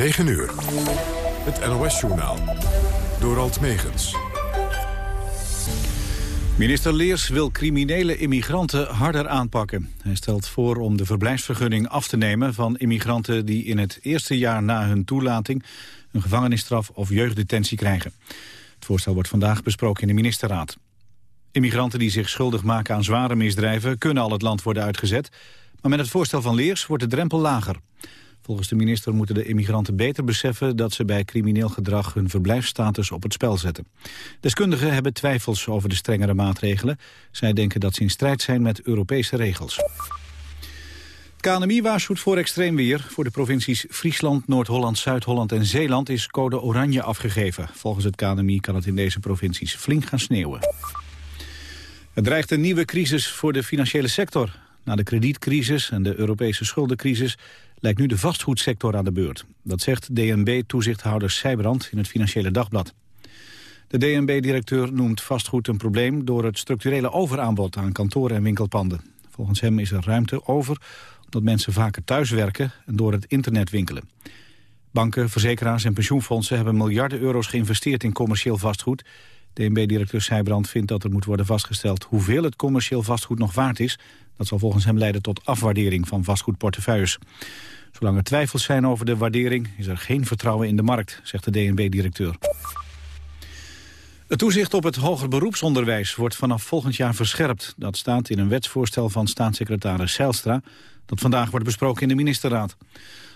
9 uur. Het NOS-journaal. Door Alt Megens. Minister Leers wil criminele immigranten harder aanpakken. Hij stelt voor om de verblijfsvergunning af te nemen van immigranten die in het eerste jaar na hun toelating een gevangenisstraf of jeugddetentie krijgen. Het voorstel wordt vandaag besproken in de ministerraad. Immigranten die zich schuldig maken aan zware misdrijven kunnen al het land worden uitgezet, maar met het voorstel van Leers wordt de drempel lager. Volgens de minister moeten de immigranten beter beseffen dat ze bij crimineel gedrag hun verblijfsstatus op het spel zetten. Deskundigen hebben twijfels over de strengere maatregelen. Zij denken dat ze in strijd zijn met Europese regels. Het KNMI waarschuwt voor extreem weer. Voor de provincies Friesland, Noord-Holland, Zuid-Holland en Zeeland is code oranje afgegeven. Volgens het KNMI kan het in deze provincies flink gaan sneeuwen. Er dreigt een nieuwe crisis voor de financiële sector. Na de kredietcrisis en de Europese schuldencrisis lijkt nu de vastgoedsector aan de beurt. Dat zegt DNB-toezichthouder Sijbrand in het Financiële Dagblad. De DNB-directeur noemt vastgoed een probleem door het structurele overaanbod aan kantoren en winkelpanden. Volgens hem is er ruimte over omdat mensen vaker thuiswerken en door het internet winkelen. Banken, verzekeraars en pensioenfondsen hebben miljarden euro's geïnvesteerd in commercieel vastgoed. DNB-directeur Sijbrand vindt dat er moet worden vastgesteld hoeveel het commercieel vastgoed nog waard is. Dat zal volgens hem leiden tot afwaardering van vastgoedportefeuilles. Zolang er twijfels zijn over de waardering is er geen vertrouwen in de markt, zegt de DNB-directeur. Het toezicht op het hoger beroepsonderwijs wordt vanaf volgend jaar verscherpt. Dat staat in een wetsvoorstel van staatssecretaris Zijlstra... dat vandaag wordt besproken in de ministerraad.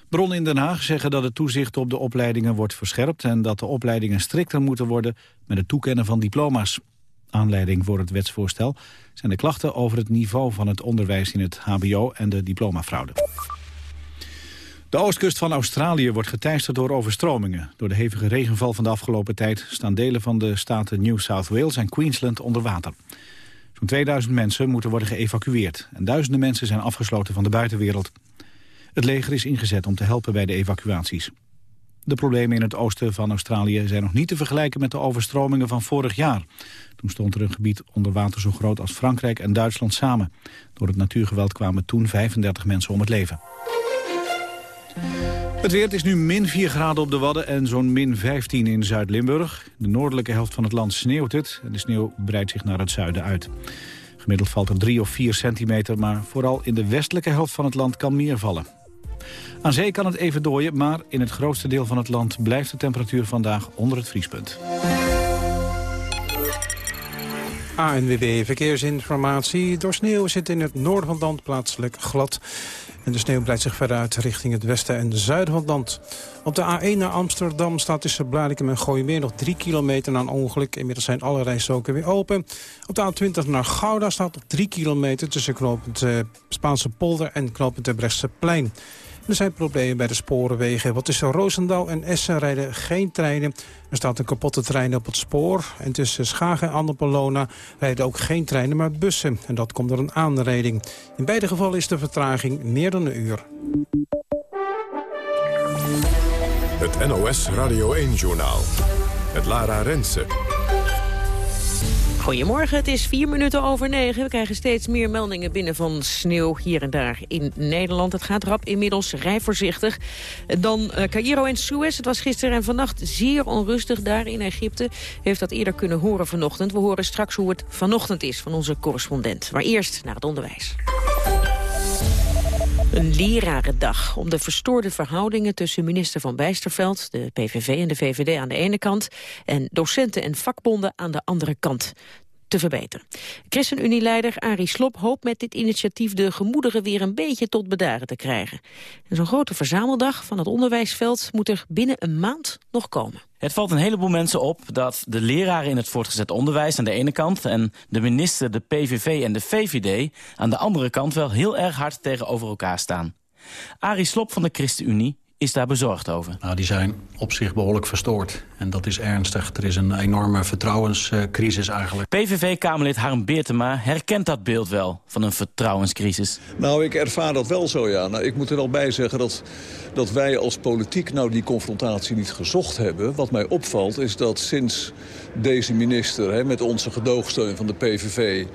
Bronnen in Den Haag zeggen dat het toezicht op de opleidingen wordt verscherpt... en dat de opleidingen strikter moeten worden met het toekennen van diploma's. Aanleiding voor het wetsvoorstel zijn de klachten over het niveau van het onderwijs in het hbo en de diplomafraude. De oostkust van Australië wordt geteisterd door overstromingen. Door de hevige regenval van de afgelopen tijd staan delen van de staten New South Wales en Queensland onder water. Zo'n 2000 mensen moeten worden geëvacueerd en duizenden mensen zijn afgesloten van de buitenwereld. Het leger is ingezet om te helpen bij de evacuaties. De problemen in het oosten van Australië zijn nog niet te vergelijken met de overstromingen van vorig jaar. Toen stond er een gebied onder water zo groot als Frankrijk en Duitsland samen. Door het natuurgeweld kwamen toen 35 mensen om het leven. Het weer is nu min 4 graden op de Wadden en zo'n min 15 in Zuid-Limburg. De noordelijke helft van het land sneeuwt het en de sneeuw breidt zich naar het zuiden uit. Gemiddeld valt er 3 of 4 centimeter, maar vooral in de westelijke helft van het land kan meer vallen. Aan zee kan het even dooien, maar in het grootste deel van het land blijft de temperatuur vandaag onder het vriespunt. ANWB Verkeersinformatie. Door sneeuw zit in het noorden van het land plaatselijk glad. En de sneeuw breidt zich verder uit richting het westen en zuiden van het land. Op de A1 naar Amsterdam staat tussen Blarikum en Gooimeer nog 3 kilometer na een ongeluk. Inmiddels zijn alle rijstroken weer open. Op de A20 naar Gouda staat nog 3 kilometer tussen knooppunt uh, Spaanse polder en knooppunt plein. Er zijn problemen bij de sporenwegen. Wat tussen Roosendaal en Essen rijden geen treinen. Er staat een kapotte trein op het spoor. En tussen Schagen en Annapolona rijden ook geen treinen, maar bussen. En dat komt door een aanrijding. In beide gevallen is de vertraging meer dan een uur. Het NOS Radio 1-journaal. Het Lara Rensen. Goedemorgen, het is vier minuten over negen. We krijgen steeds meer meldingen binnen van sneeuw hier en daar in Nederland. Het gaat rap inmiddels, rij voorzichtig. Dan uh, Cairo en Suez. Het was gisteren en vannacht zeer onrustig daar in Egypte. Heeft dat eerder kunnen horen vanochtend. We horen straks hoe het vanochtend is van onze correspondent. Maar eerst naar het onderwijs. Een lerarendag om de verstoorde verhoudingen tussen minister Van Bijsterveld, de PVV en de VVD aan de ene kant, en docenten en vakbonden aan de andere kant te verbeteren. ChristenUnie-leider Arie Slob hoopt met dit initiatief de gemoederen weer een beetje tot bedaren te krijgen. Zo'n grote verzameldag van het onderwijsveld moet er binnen een maand nog komen. Het valt een heleboel mensen op dat de leraren in het voortgezet onderwijs aan de ene kant... en de minister, de PVV en de VVD aan de andere kant wel heel erg hard tegenover elkaar staan. Arie Slob van de ChristenUnie is daar bezorgd over? Nou, die zijn op zich behoorlijk verstoord. En dat is ernstig. Er is een enorme vertrouwenscrisis eigenlijk. PVV-Kamerlid Harm Beertema herkent dat beeld wel van een vertrouwenscrisis. Nou, ik ervaar dat wel zo, ja. Nou, ik moet er wel bij zeggen dat, dat wij als politiek nou die confrontatie niet gezocht hebben. Wat mij opvalt is dat sinds deze minister hè, met onze gedoogsteun van de PVV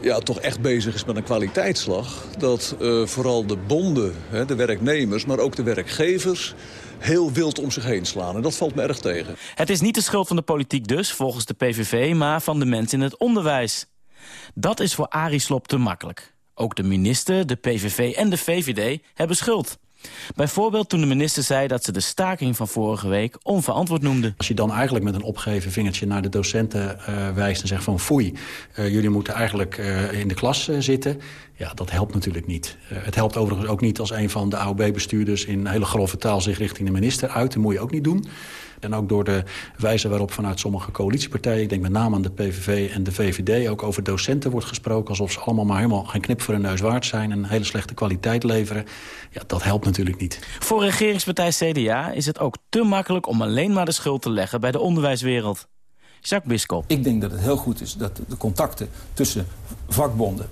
ja, toch echt bezig is met een kwaliteitsslag. Dat uh, vooral de bonden, hè, de werknemers, maar ook de werkgevers heel wild om zich heen slaan. En dat valt me erg tegen. Het is niet de schuld van de politiek dus, volgens de PVV... maar van de mensen in het onderwijs. Dat is voor Arie Slob te makkelijk. Ook de minister, de PVV en de VVD hebben schuld. Bijvoorbeeld toen de minister zei dat ze de staking van vorige week onverantwoord noemde. Als je dan eigenlijk met een opgeven vingertje naar de docenten uh, wijst en zegt van foei, uh, jullie moeten eigenlijk uh, in de klas zitten. Ja, dat helpt natuurlijk niet. het helpt overigens ook niet als een van de AOB-bestuurders in hele grove taal zich richting de minister uit. Dat moet je ook niet doen. En ook door de wijze waarop vanuit sommige coalitiepartijen... ik denk met name aan de PVV en de VVD... ook over docenten wordt gesproken... alsof ze allemaal maar helemaal geen knip voor hun neus waard zijn... en een hele slechte kwaliteit leveren. Ja, dat helpt natuurlijk niet. Voor regeringspartij CDA is het ook te makkelijk... om alleen maar de schuld te leggen bij de onderwijswereld. Jacques Biskop. Ik denk dat het heel goed is dat de contacten tussen vakbonden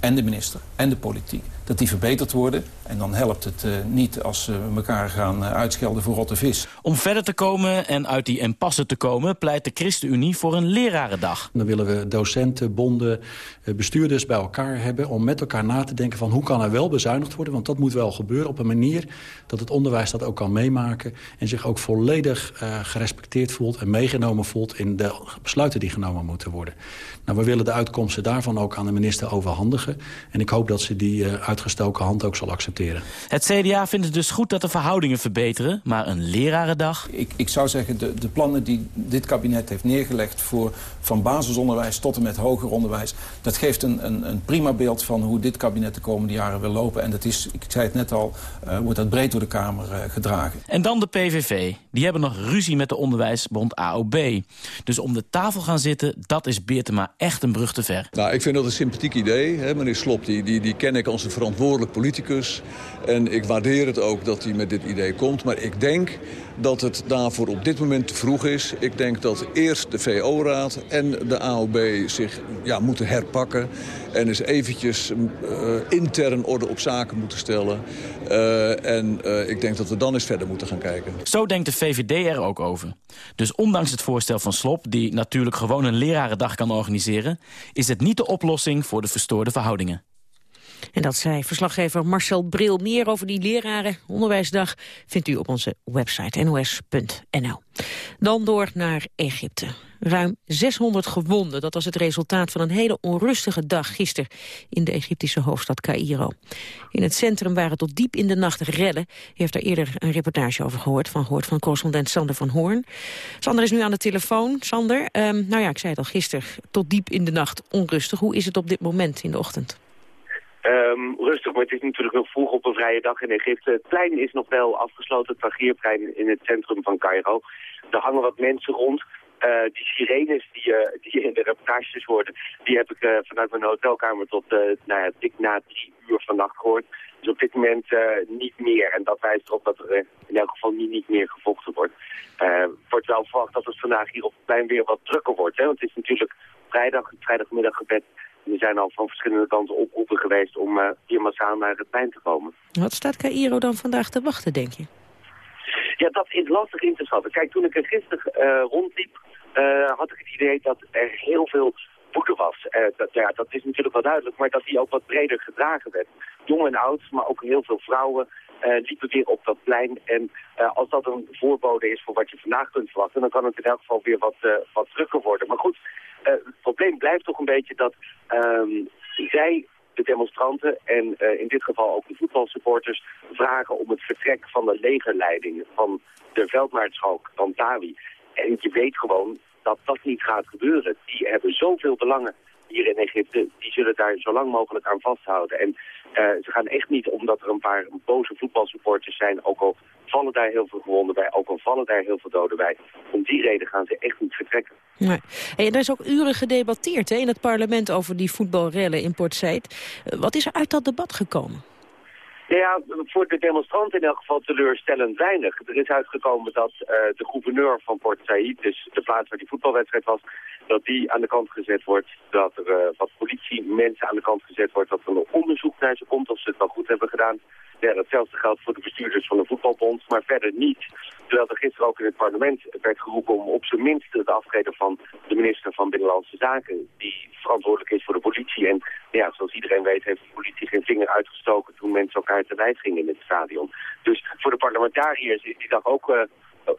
en de minister en de politiek dat die verbeterd worden. En dan helpt het uh, niet als we elkaar gaan uh, uitschelden voor rotte vis. Om verder te komen en uit die impasse te komen... pleit de ChristenUnie voor een lerarendag. Dan willen we docenten, bonden, uh, bestuurders bij elkaar hebben... om met elkaar na te denken van hoe kan er wel bezuinigd worden. Want dat moet wel gebeuren op een manier dat het onderwijs dat ook kan meemaken... en zich ook volledig gerespecteerd voelt en meegenomen voelt... in de besluiten die genomen moeten worden. Nou, we willen de uitkomsten daarvan ook aan de minister overhandigen. En ik hoop dat ze die uit uitgestoken hand ook zal accepteren. Het CDA vindt het dus goed dat de verhoudingen verbeteren, maar een lerarendag... Ik, ik zou zeggen, de, de plannen die dit kabinet heeft neergelegd... voor van basisonderwijs tot en met hoger onderwijs... dat geeft een, een, een prima beeld van hoe dit kabinet de komende jaren wil lopen. En dat is, ik zei het net al, uh, wordt dat breed door de Kamer uh, gedragen. En dan de PVV. Die hebben nog ruzie met de onderwijsbond AOB. Dus om de tafel gaan zitten, dat is Beertema echt een brug te ver. Nou, ik vind dat een sympathiek idee. Hè? Meneer Slop, die, die, die ken ik als een verantwoordelijk politicus. En ik waardeer het ook dat hij met dit idee komt. Maar ik denk dat het daarvoor op dit moment te vroeg is. Ik denk dat eerst de VO-raad en de AOB zich ja, moeten herpakken. En eens eventjes uh, intern orde op zaken moeten stellen. Uh, en uh, ik denk dat we dan eens verder moeten gaan kijken. Zo denkt de VVD er ook over. Dus ondanks het voorstel van Slop, die natuurlijk gewoon een lerarendag kan organiseren... is het niet de oplossing voor de verstoorde verhoudingen. En dat zei verslaggever Marcel Bril. Meer over die leraren onderwijsdag vindt u op onze website nos.nl. Dan door naar Egypte. Ruim 600 gewonden, dat was het resultaat van een hele onrustige dag gisteren in de Egyptische hoofdstad Cairo. In het centrum waren tot diep in de nacht rellen. U heeft daar eerder een reportage over gehoord, van gehoord van correspondent Sander van Hoorn. Sander is nu aan de telefoon. Sander, um, nou ja, ik zei het al gisteren, tot diep in de nacht onrustig. Hoe is het op dit moment in de ochtend? Um, rustig, maar het is natuurlijk nog vroeg op een vrije dag in Egypte. Het plein is nog wel afgesloten, het Tagierplein in het centrum van Cairo. Er hangen wat mensen rond. Uh, die sirenes die, uh, die in de reportages worden, die heb ik uh, vanuit mijn hotelkamer tot nou ja, na drie uur vannacht gehoord. Dus op dit moment niet meer. En dat wijst erop dat er in elk geval niet, niet meer gevochten wordt. wordt wel verwacht dat het vandaag hier op het plein weer wat drukker wordt. Hè? Want het is natuurlijk vrijdag, vrijdagmiddaggebed er zijn al van verschillende kanten oproepen geweest om uh, hier massaal naar het plein te komen. Wat staat Cairo dan vandaag te wachten, denk je? Ja, dat is lastig in te schatten. Kijk, toen ik er gisteren uh, rondliep, uh, had ik het idee dat er heel veel woede was. dat, ja, dat is natuurlijk wel duidelijk, maar dat die ook wat breder gedragen werd. Jong en oud, maar ook heel veel vrouwen liepen weer op dat plein. En als dat een voorbode is voor wat je vandaag kunt verwachten, dan kan het in elk geval weer wat, wat drukker worden. Maar goed, het probleem blijft toch een beetje dat um, zij, de demonstranten en in dit geval ook de voetbalsupporters, vragen om het vertrek van de legerleiding van de veldmaarschalk Tantawi. En je weet gewoon dat dat niet gaat gebeuren. Die hebben zoveel belangen hier in Egypte, die zullen daar zo lang mogelijk aan vasthouden. En uh, ze gaan echt niet omdat er een paar boze voetbalsupporters zijn, ook al vallen daar heel veel gewonden bij, ook al vallen daar heel veel doden bij. Om die reden gaan ze echt niet vertrekken. Nee. En er is ook uren gedebatteerd hè, in het parlement over die voetbalrellen in Port Said. Uh, wat is er uit dat debat gekomen? Ja, voor de demonstranten in elk geval teleurstellend weinig. Er is uitgekomen dat uh, de gouverneur van Port Said, dus de plaats waar die voetbalwedstrijd was, dat die aan de kant gezet wordt. Dat er uh, wat politiemensen aan de kant gezet wordt. Dat er een onderzoek naar ze komt of ze het wel goed hebben gedaan. Ja, datzelfde geldt voor de bestuurders van de voetbalbond, maar verder niet. Terwijl er gisteren ook in het parlement werd geroepen om op zijn minst het aftreden van de minister van Binnenlandse Zaken, die verantwoordelijk is voor de politie. En ja, zoals iedereen weet heeft de politie geen vinger uitgestoken toen mensen elkaar te lijf gingen in het stadion. Dus voor de parlementariërs is die dag ook uh,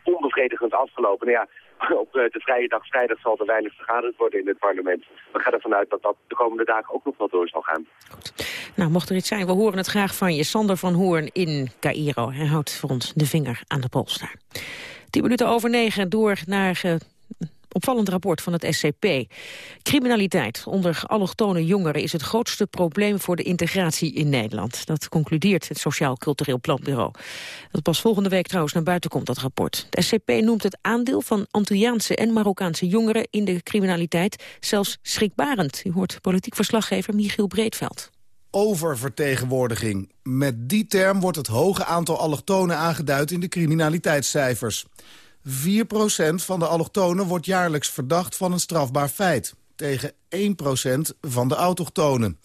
onbevredigend afgelopen. Nou ja, op de vrije dag vrijdag zal er weinig vergaderd worden in het parlement. We gaan ervan uit dat dat de komende dagen ook nog wel door zal gaan. Nou, mocht er iets zijn, we horen het graag van je. Sander van Hoorn in Cairo. Hij houdt voor ons de vinger aan de pols daar. Tien minuten over negen door naar opvallend rapport van het SCP. Criminaliteit onder allochtone jongeren is het grootste probleem voor de integratie in Nederland. Dat concludeert het Sociaal Cultureel Planbureau. Dat pas volgende week trouwens naar buiten komt, dat rapport. Het SCP noemt het aandeel van Antilliaanse en Marokkaanse jongeren in de criminaliteit zelfs schrikbarend. U hoort politiek verslaggever Michiel Breedveld oververtegenwoordiging. Met die term wordt het hoge aantal allochtonen aangeduid in de criminaliteitscijfers. 4% van de allochtonen wordt jaarlijks verdacht van een strafbaar feit... tegen 1% van de autochtonen.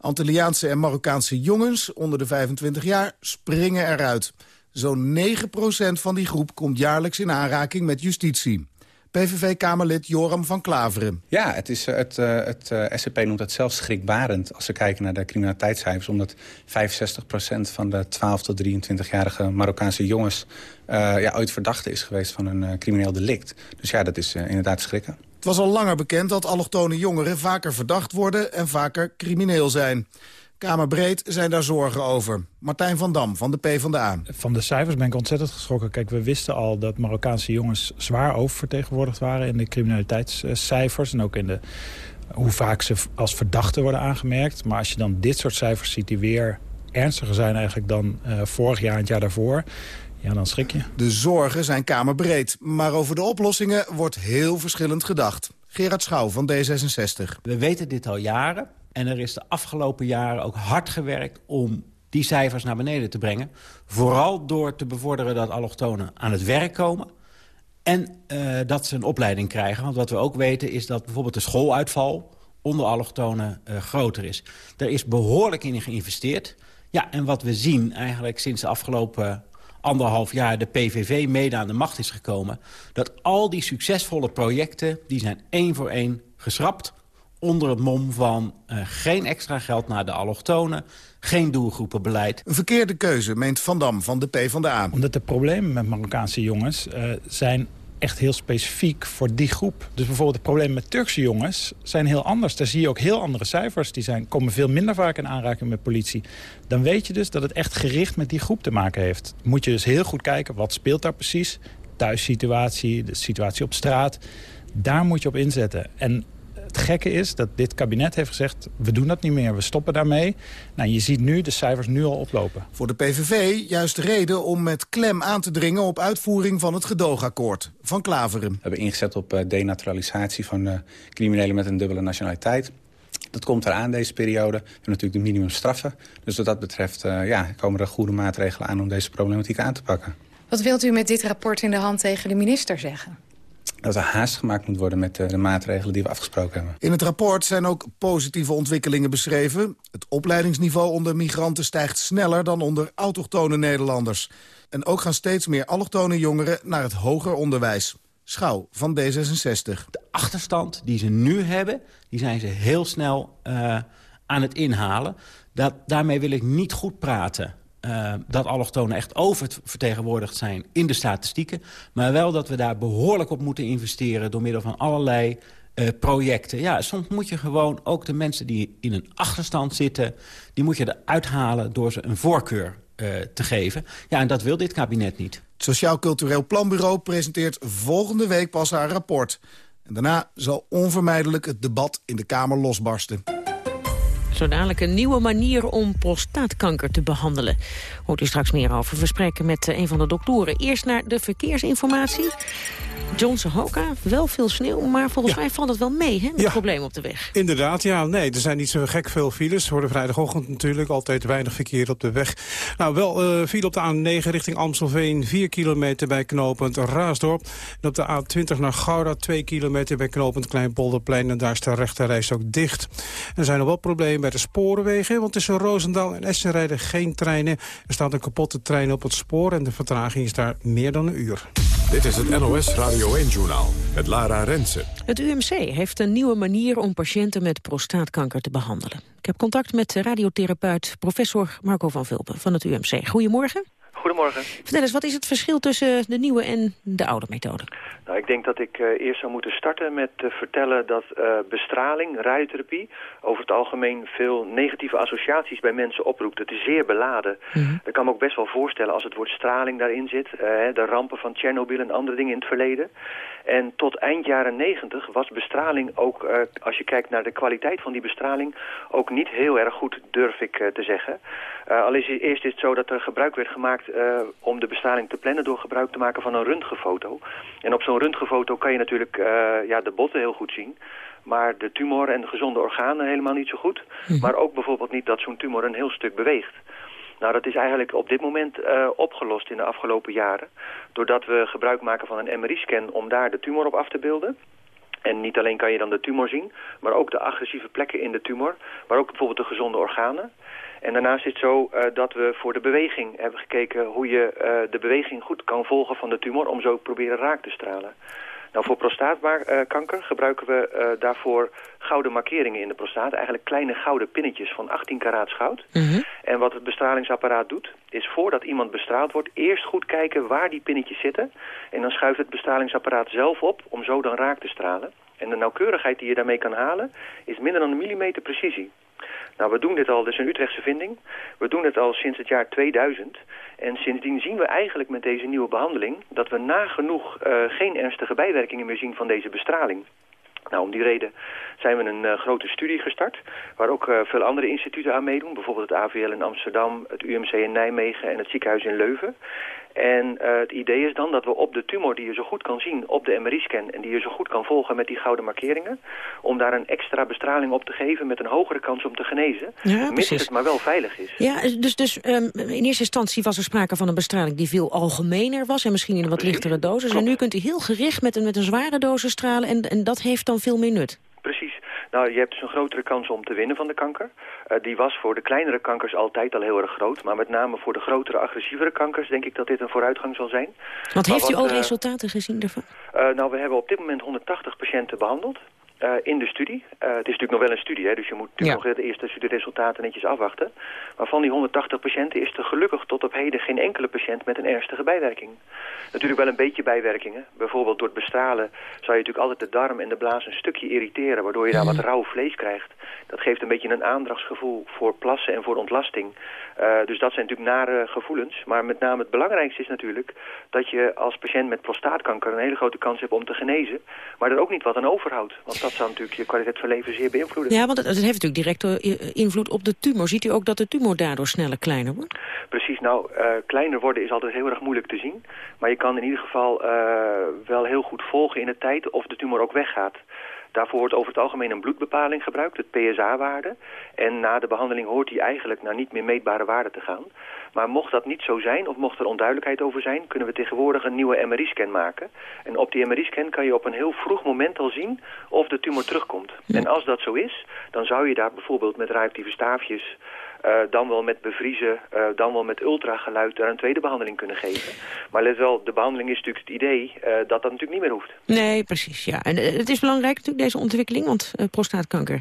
Antilliaanse en Marokkaanse jongens onder de 25 jaar springen eruit. Zo'n 9% van die groep komt jaarlijks in aanraking met justitie. PVV-Kamerlid Joram van Klaveren. Ja, het, is, eh, het, eh, het, het eh, SCP noemt het zelfs schrikbarend als we kijken naar de criminaliteitscijfers. Omdat 65% van de 12 tot 23-jarige Marokkaanse jongens uh, ja, ooit verdachte is geweest van een uh, crimineel delict. Dus ja, dat is uh, inderdaad schrikken. Het was al langer bekend dat allochtone jongeren vaker verdacht worden en vaker crimineel zijn. Kamerbreed zijn daar zorgen over. Martijn van Dam van de PvdA. Van de cijfers ben ik ontzettend geschrokken. Kijk, we wisten al dat Marokkaanse jongens zwaar oververtegenwoordigd waren... in de criminaliteitscijfers en ook in de, hoe vaak ze als verdachten worden aangemerkt. Maar als je dan dit soort cijfers ziet die weer ernstiger zijn eigenlijk dan uh, vorig jaar en het jaar daarvoor... Ja, dan schrik je. De zorgen zijn kamerbreed, maar over de oplossingen wordt heel verschillend gedacht. Gerard Schouw van D66. We weten dit al jaren. En er is de afgelopen jaren ook hard gewerkt om die cijfers naar beneden te brengen. Vooral door te bevorderen dat allochtonen aan het werk komen. En uh, dat ze een opleiding krijgen. Want wat we ook weten is dat bijvoorbeeld de schooluitval onder allochtonen uh, groter is. Er is behoorlijk in geïnvesteerd. Ja, en wat we zien eigenlijk sinds de afgelopen anderhalf jaar de PVV mede aan de macht is gekomen... dat al die succesvolle projecten, die zijn één voor één geschrapt onder het mom van uh, geen extra geld naar de allochtonen... geen doelgroepenbeleid. Een verkeerde keuze, meent Van Dam van de PvdA. Omdat de problemen met Marokkaanse jongens uh, zijn echt heel specifiek voor die groep. Dus bijvoorbeeld de problemen met Turkse jongens zijn heel anders. Daar zie je ook heel andere cijfers. Die zijn, komen veel minder vaak in aanraking met politie. Dan weet je dus dat het echt gericht met die groep te maken heeft. Moet je dus heel goed kijken, wat speelt daar precies? Thuissituatie, de situatie op straat. Daar moet je op inzetten. En het gekke is dat dit kabinet heeft gezegd... we doen dat niet meer, we stoppen daarmee. Nou, je ziet nu de cijfers nu al oplopen. Voor de PVV juist de reden om met klem aan te dringen... op uitvoering van het gedoogakkoord van Klaveren. We hebben ingezet op uh, denaturalisatie van uh, criminelen met een dubbele nationaliteit. Dat komt eraan deze periode. We hebben natuurlijk de minimumstraffen. Dus wat dat betreft uh, ja, komen er goede maatregelen aan... om deze problematiek aan te pakken. Wat wilt u met dit rapport in de hand tegen de minister zeggen? Dat er haast gemaakt moet worden met de, de, maatregelen die we afgesproken hebben. In het rapport zijn ook positieve ontwikkelingen beschreven. Het opleidingsniveau onder migranten stijgt sneller dan onder autochtone Nederlanders. En ook gaan steeds meer allochtone jongeren naar het hoger onderwijs. Schouw van D66. De achterstand die ze nu hebben, die zijn ze heel snel uh, aan het inhalen. Dat, daarmee wil ik niet goed praten uh, dat allochtonen echt oververtegenwoordigd zijn in de statistieken. Maar wel dat we daar behoorlijk op moeten investeren... door middel van allerlei uh, projecten. Ja, soms moet je gewoon ook de mensen die in een achterstand zitten... die moet je eruit halen door ze een voorkeur uh, te geven. Ja, en dat wil dit kabinet niet. Het Sociaal Cultureel Planbureau presenteert volgende week pas haar rapport. En daarna zal onvermijdelijk het debat in de Kamer losbarsten. Zo dadelijk een nieuwe manier om prostaatkanker te behandelen. Hoort u straks meer over. We spreken met eh, een van de doktoren. Eerst naar de verkeersinformatie. Johnson Hoka, wel veel sneeuw, maar volgens mij valt het wel mee, hè, met Ja. problemen op de weg. Inderdaad, ja. Nee, er zijn niet zo gek veel files. Voor de vrijdagochtend natuurlijk altijd weinig verkeer op de weg. Nou, wel eh file op de A9 richting Amstelveen. 4 kilometer bij knooppunt Raasdorp. En op de A20 naar Gouda 2 kilometer bij knooppunt Kleinpolderplein. En daar is de rechterreis ook dicht. Er zijn nog wel problemen bij de sporenwegen. Want tussen Roosendaal en Essen rijden geen treinen. Er staat een kapotte trein op het spoor. En de vertraging is daar meer dan een uur. Dit is het NOS Radio 1-journaal met Lara Rensen. Het UMC heeft een nieuwe manier om patiënten met prostaatkanker te behandelen. Ik heb contact met radiotherapeut professor Marco van Vulpen van het UMC. Goedemorgen. Goedemorgen. Vertel eens, wat is het verschil tussen de nieuwe en de oude methode? Nou, ik denk dat ik eh, eerst zou moeten starten met te vertellen dat eh, bestraling, radiotherapie, over het algemeen veel negatieve associaties bij mensen oproept. Het is zeer beladen. Ik kan me ook best wel voorstellen als het woord straling daarin zit, eh, de rampen van Tsjernobyl en andere dingen in het verleden. En tot eind jaren negentig was bestraling ook, eh, als je kijkt naar de kwaliteit van die bestraling, ook niet heel erg goed, durf ik eh, te zeggen. Eh, al is eerst is het zo dat er gebruik werd gemaakt eh, om de bestraling te plannen door gebruik te maken van een röntgenfoto. En op zo'n röntgenfoto kan je natuurlijk eh, ja, de botten heel goed zien. Maar de tumor en de gezonde organen helemaal niet zo goed. Maar ook bijvoorbeeld niet dat zo'n tumor een heel stuk beweegt. Nou, dat is eigenlijk op dit moment eh, opgelost in de afgelopen jaren. Doordat we gebruik maken van een MRI-scan om daar de tumor op af te beelden. En niet alleen kan je dan de tumor zien, maar ook de agressieve plekken in de tumor. Maar ook bijvoorbeeld de gezonde organen. En daarnaast is het zo eh, dat we voor de beweging hebben gekeken hoe je eh, de beweging goed kan volgen van de tumor om zo proberen raak te stralen. Nou, voor prostaatkanker gebruiken we eh, daarvoor gouden markeringen in de prostaat. Eigenlijk kleine gouden pinnetjes van 18 karaats goud. En wat het bestralingsapparaat doet, is voordat iemand bestraald wordt... eerst goed kijken waar die pinnetjes zitten. En dan schuift het bestralingsapparaat zelf op om zo dan raak te stralen. En de nauwkeurigheid die je daarmee kan halen is minder dan een millimeter precisie. Nou, we doen dit al, dus een Utrechtse vinding. We doen het al sinds het jaar 2000. En sindsdien zien we eigenlijk met deze nieuwe behandeling... dat we nagenoeg uh, geen ernstige bijwerkingen meer zien van deze bestraling. Nou, om die reden zijn we een uh, grote studie gestart... waar ook uh, veel andere instituten aan meedoen. Bijvoorbeeld het AVL in Amsterdam, het UMC in Nijmegen en het ziekenhuis in Leuven. En uh, het idee is dan dat we op de tumor die je zo goed kan zien op de MRI-scan... en die je zo goed kan volgen met die gouden markeringen... om daar een extra bestraling op te geven met een hogere kans om te genezen. Ja, mits het maar wel veilig is. Ja, dus, dus um, in eerste instantie was er sprake van een bestraling die veel algemener was... en misschien in een wat lichtere dosis. En nu kunt u heel gericht met een, met een zware dosis stralen en, en dat heeft dan veel meer nut. Nou, je hebt dus een grotere kans om te winnen van de kanker. Uh, die was voor de kleinere kankers altijd al heel erg groot. Maar met name voor de grotere, agressievere kankers denk ik dat dit een vooruitgang zal zijn. Want heeft wat, u al uh, resultaten gezien daarvan? Uh, nou, we hebben op dit moment 180 patiënten behandeld. Uh, in de studie. Uh, het is natuurlijk nog wel een studie, hè, dus je moet natuurlijk ja. nog de eerste studieresultaten netjes afwachten. Maar van die 180 patiënten is er gelukkig tot op heden geen enkele patiënt met een ernstige bijwerking. Natuurlijk wel een beetje bijwerkingen. Bijvoorbeeld door het bestralen zou je natuurlijk altijd de darm en de blaas een stukje irriteren, waardoor je daar wat rauw vlees krijgt. Dat geeft een beetje een aandrachtsgevoel voor plassen en voor ontlasting. Uh, dus dat zijn natuurlijk nare gevoelens. Maar met name het belangrijkste is natuurlijk dat je als patiënt met prostaatkanker een hele grote kans hebt om te genezen. Maar er ook niet wat aan overhoudt. Want dat zou natuurlijk je kwaliteit van leven zeer beïnvloeden. Ja, want het, het heeft natuurlijk direct invloed op de tumor. Ziet u ook dat de tumor daardoor sneller kleiner wordt? Precies. Nou, uh, kleiner worden is altijd heel erg moeilijk te zien. Maar je kan in ieder geval uh, wel heel goed volgen in de tijd of de tumor ook weggaat. Daarvoor wordt over het algemeen een bloedbepaling gebruikt, het PSA-waarde. En na de behandeling hoort die eigenlijk naar niet meer meetbare waarde te gaan. Maar mocht dat niet zo zijn, of mocht er onduidelijkheid over zijn... kunnen we tegenwoordig een nieuwe MRI-scan maken. En op die MRI-scan kan je op een heel vroeg moment al zien of de tumor terugkomt. En als dat zo is, dan zou je daar bijvoorbeeld met radioactieve staafjes... Uh, dan wel met bevriezen, uh, dan wel met ultrageluid daar een tweede behandeling kunnen geven. Maar let wel, de behandeling is natuurlijk het idee uh, dat dat natuurlijk niet meer hoeft. Nee, precies. Ja. En het is belangrijk natuurlijk deze ontwikkeling, want prostaatkanker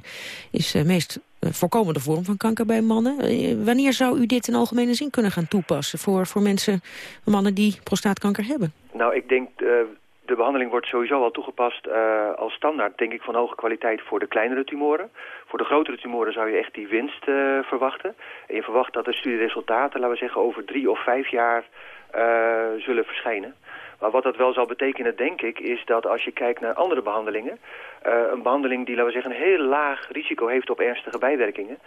is de meest voorkomende vorm van kanker bij mannen. wanneer zou u dit in algemene zin kunnen gaan toepassen voor, voor mensen, mannen die prostaatkanker hebben? Nou, ik denk de behandeling wordt sowieso al toegepast uh, als standaard, denk ik, van hoge kwaliteit voor de kleinere tumoren. Voor de grotere tumoren zou je echt die winst uh, verwachten. En je verwacht dat de studieresultaten, laten we zeggen, over drie of vijf jaar uh, zullen verschijnen. Maar wat dat wel zal betekenen, denk ik, is dat als je kijkt naar andere behandelingen... Uh, een behandeling die, laten we zeggen, een heel laag risico heeft op ernstige bijwerkingen...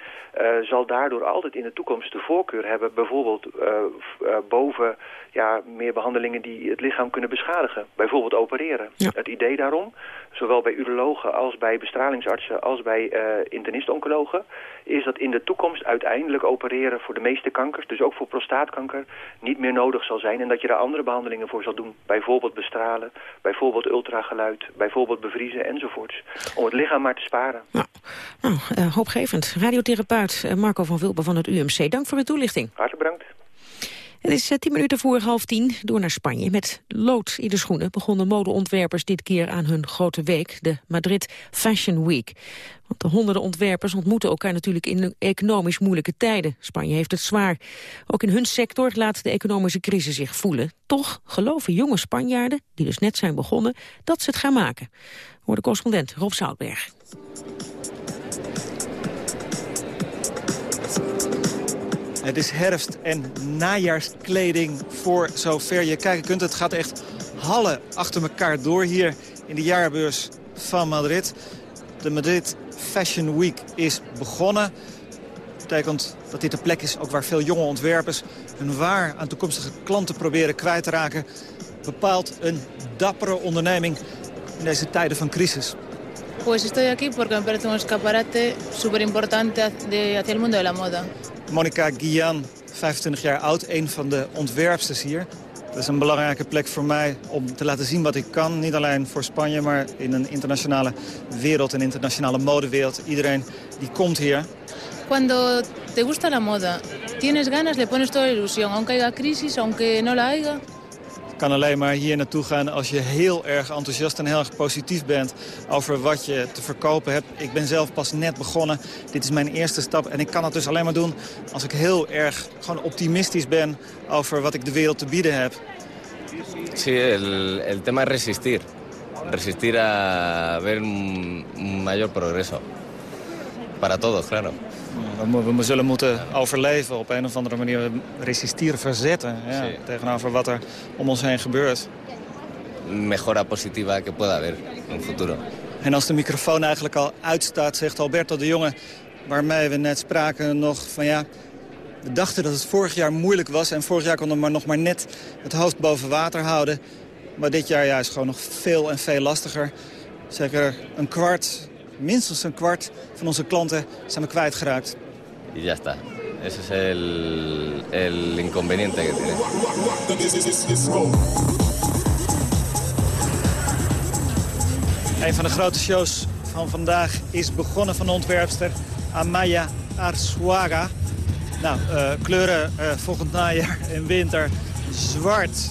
Uh, zal daardoor altijd in de toekomst de voorkeur hebben... bijvoorbeeld uh, boven ja, meer behandelingen die het lichaam kunnen beschadigen. Bijvoorbeeld opereren. Ja. Het idee daarom, zowel bij urologen als bij bestralingsartsen... als bij internist-oncologen... is dat in de toekomst uiteindelijk opereren voor de meeste kankers... dus ook voor prostaatkanker, niet meer nodig zal zijn... en dat je daar andere behandelingen voor zal doen. Bijvoorbeeld bestralen, bijvoorbeeld ultrageluid, bijvoorbeeld bevriezen enzovoort om het lichaam maar te sparen. Nou, nou uh, hoopgevend. Radiotherapeut uh, Marco van Wilpen van het UMC. Dank voor de toelichting. Hartelijk bedankt. Het is uh, tien minuten voor half tien. Door naar Spanje. Met lood in de schoenen begonnen modeontwerpers dit keer aan hun grote week. De Madrid Fashion Week. Want de honderden ontwerpers ontmoeten elkaar natuurlijk in economisch moeilijke tijden. Spanje heeft het zwaar. Ook in hun sector laat de economische crisis zich voelen. Toch geloven jonge Spanjaarden, die dus net zijn begonnen, dat ze het gaan maken. Hoor de correspondent Rob Zoutberg. Het is herfst en najaarskleding voor zover je kijken kunt. Het gaat echt hallen achter elkaar door hier in de jaarbeurs van Madrid. De Madrid Fashion Week is begonnen. Dat betekent dat dit de plek is ook waar veel jonge ontwerpers... hun waar aan toekomstige klanten proberen kwijt te raken. Bepaalt een dappere onderneming in deze tijden van crisis. Pues estoy aquí porque me parece un escaparate súper importante hacia el mundo de la moda. Monica Guillan, 25 jaar oud, een van de ontwerpsters hier. Het is een belangrijke plek voor mij om te laten zien wat ik kan. Niet alleen voor Spanje, maar in een internationale wereld, een internationale modewereld. Iedereen die komt hier. Cuando te gusta la moda, tienes ganas, le pones toda ilusión. Aunque haya crisis, aunque no la haya, kan alleen maar hier naartoe gaan als je heel erg enthousiast en heel erg positief bent over wat je te verkopen hebt. Ik ben zelf pas net begonnen. Dit is mijn eerste stap en ik kan het dus alleen maar doen als ik heel erg gewoon optimistisch ben over wat ik de wereld te bieden heb. Sí, el, el tema es resistir. Resistir a ver un mayor progreso. Para todos, claro. We, we, zullen moeten overleven op een of andere manier. Resisteren, verzetten ja, tegenover wat er om ons heen gebeurt. Mejora positiva que pueda haber in het futuro. En als de microfoon eigenlijk al uitstaat, zegt Alberto de Jonge... waarmee we net spraken nog van ja... We dachten dat het vorig jaar moeilijk was en vorig jaar konden we maar nog maar net het hoofd boven water houden. Maar dit jaar juist gewoon nog veel en veel lastiger. Zeker een kwart minstens een kwart van onze klanten zijn we kwijtgeraakt. Ya está. Ese es el, el inconveniente que tiene. Een van de grote shows van vandaag is begonnen van de ontwerpster Amaya Arsuaga. Nou, uh, kleuren uh, volgend najaar en winter. Zwart,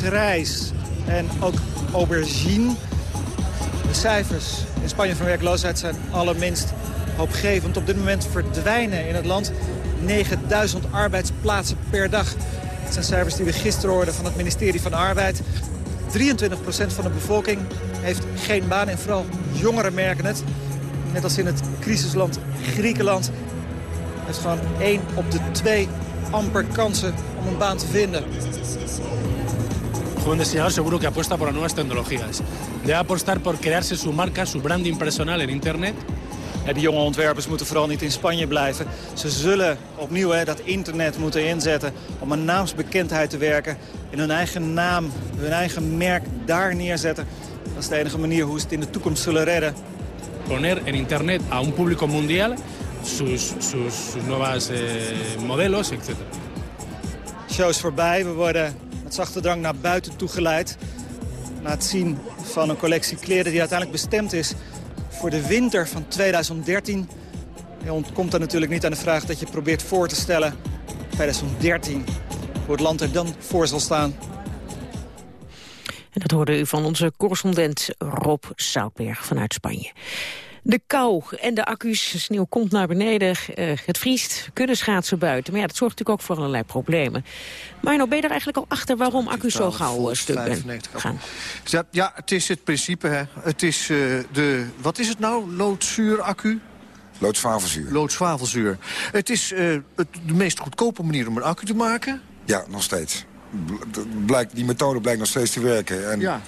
grijs en ook aubergine. De cijfers in Spanje van werkloosheid zijn allerminst hoopgevend. Op dit moment verdwijnen in het land 9000 arbeidsplaatsen per dag. Dat zijn cijfers die we gisteren hoorden van het ministerie van Arbeid. 23% van de bevolking heeft geen baan en vooral jongeren merken het. Net als in het crisisland Griekenland heeft gewoon 1 op de 2 amper kansen om een baan te vinden. seguro que apuesta por nuevas tecnologías. Debe apostar por crearse su marca, su branding personal en internet. Die jonge ontwerpers moeten vooral niet in Spanje blijven. Ze zullen opnieuw hè, dat internet moeten inzetten om een naamsbekendheid te werken. In hun eigen naam, hun eigen merk daar neerzetten. Dat is de enige manier hoe ze het in de toekomst zullen redden. Poner en internet a un público mundial sus, sus, sus nuevas eh, modelos, etc. Shows voorbij, we worden zachte drang naar buiten toe geleid. Na het zien van een collectie kleren die uiteindelijk bestemd is voor de winter van 2013. Je ontkomt dan natuurlijk niet aan de vraag dat je probeert voor te stellen... 2013, hoe het land er dan voor zal staan. En dat hoorde u van onze correspondent Rob Zoutberg vanuit Spanje. De kou en de accu's, sneeuw komt naar beneden, uh, het vriest, kunnen schaatsen buiten. Maar ja, dat zorgt natuurlijk ook voor allerlei problemen. Maar nou ben je er eigenlijk al achter waarom accu's zo gauw uh, stuk gaan? Ja, ja, het is het principe. Hè. Het is uh, de, wat is het nou, loodzuur-accu? Loodzwavelzuur. Loodzwavelzuur. Het is uh, het, de meest goedkope manier om een accu te maken. Ja, nog steeds. blijkt, die methode blijkt nog steeds te werken. En Ja.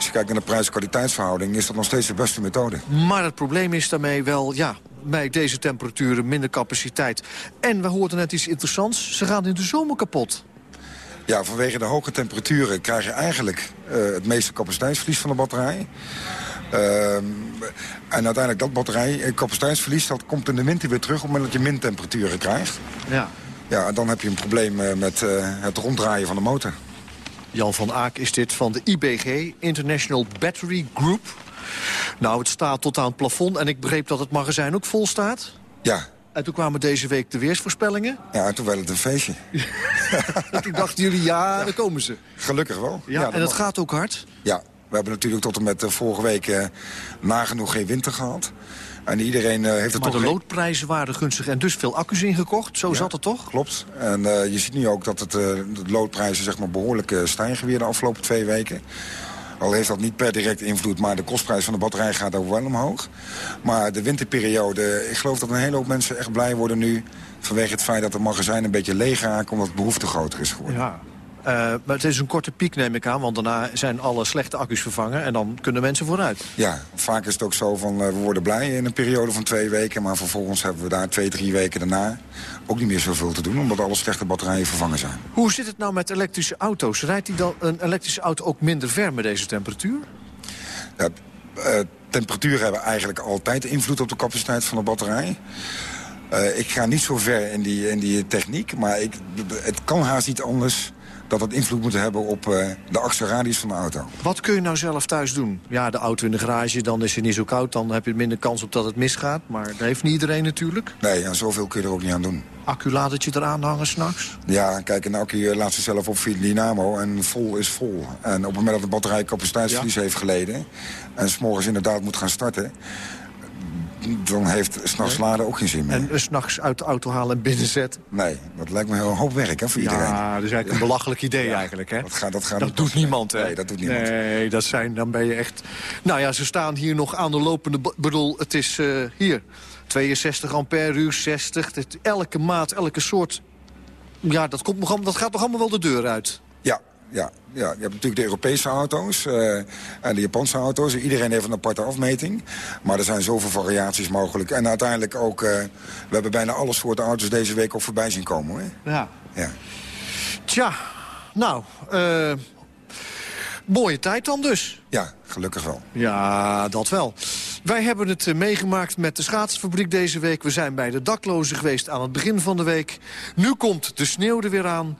Als je kijkt naar de prijs-kwaliteitsverhouding... is dat nog steeds de beste methode. Maar het probleem is daarmee wel, ja, bij deze temperaturen minder capaciteit. En we hoorden net iets interessants, ze gaan in de zomer kapot. Ja, vanwege de hoge temperaturen krijg je eigenlijk eh, het meeste capaciteitsverlies van de batterij. Ehm, en uiteindelijk dat batterij, eh, capaciteitsverlies, dat komt in de winter weer terug... op het moment dat je min temperaturen krijgt. Ja. Ja, dan heb je een probleem eh, met het ronddraaien van de motor. Jan van Aak is dit van de IBG, International Battery Group. Nou, het staat tot aan het plafond en ik begreep dat het magazijn ook vol staat. Ja. En toen kwamen deze week de weersvoorspellingen. Ja, en toen werd het een feestje. En toen dachten jullie, ja, daar komen ze. Gelukkig wel. Ja, en dat het mag. gaat ook hard. Ja, we hebben natuurlijk tot en met eh, vorige week eh, nagenoeg geen winter gehad. En iedereen eh, heeft het Maar toch... de loodprijzen waren gunstig en dus veel accu's ingekocht. Zo zat het toch? Klopt. En eh, je ziet nu ook dat het, eh, de loodprijzen zeg maar, behoorlijk eh, stijgen weer de afgelopen twee weken. Al heeft dat niet per direct invloed, maar de kostprijs van de batterij gaat ook wel omhoog. Maar de winterperiode, ik geloof dat een hele hoop mensen echt blij worden nu... vanwege het feit dat de magazijnen een beetje leeg raken... omdat de behoefte groter is geworden. Ja. Eh, maar het is een korte piek, neem ik aan. Want daarna zijn alle slechte accu's vervangen. En dan kunnen mensen vooruit. Ja, vaak is het ook zo van eh, we worden blij in een periode van twee weken... maar vervolgens hebben we daar twee, drie weken daarna ook niet meer zoveel te doen... omdat alle slechte batterijen vervangen zijn. Hoe zit het nou met elektrische auto's? Rijdt die dan een elektrische auto ook minder ver met deze temperatuur? Ja, eh, temperaturen hebben eigenlijk altijd invloed op de capaciteit van de batterij. Ik ga niet zo ver in die, in die techniek, maar ik, het kan haast niet anders dat het invloed moet hebben op eh, de actieradius van de auto. Wat kun je nou zelf thuis doen? Ja, de auto in de garage, dan is het niet zo koud. Dan heb je minder kans op dat het misgaat. Maar dat heeft niet iedereen natuurlijk. Nee, en zoveel kun je er ook niet aan doen. Acculadertje eraan hangen s'nachts. Ja, kijk, een accu laat zichzelf op via dynamo en vol is vol. En op het moment dat de batterij capaciteitsverlies heeft geleden... en s'morgens inderdaad moet gaan starten... dan heeft s'nachts laden ook geen zin meer. En eh, s'nachts uit de auto halen en binnenzetten. Nee, dat lijkt me een hoop werk hè, voor iedereen. Ja, dat is eigenlijk een belachelijk idee eigenlijk. Hè? Dat, gaat, dat, gaat Dat doet niemand, hè? Nee, dat doet niemand. Nee, dat zijn, dan ben je echt... Nou ja, ze staan hier nog aan de lopende... Bedoel, het is eh, hier 62 ampère uur, 60. Het- elke maat, elke soort... Ja, dat, komt nog, dat gaat nog allemaal wel de deur uit. Ja, ja, ja, je hebt natuurlijk de Europese auto's eh, en de Japanse auto's. Iedereen heeft een aparte afmeting. Maar er zijn zoveel variaties mogelijk. En uiteindelijk ook, eh, we hebben bijna alle soorten auto's deze week ook voorbij zien komen. Hoor. Ja. Ja. Tja, nou, eh, mooie tijd dan dus. ja, gelukkig wel. Ja, dat wel. Wij hebben het eh, meegemaakt met de schaatsfabriek deze week. We zijn bij de daklozen geweest aan het begin van de week. Nu komt de sneeuw er weer aan.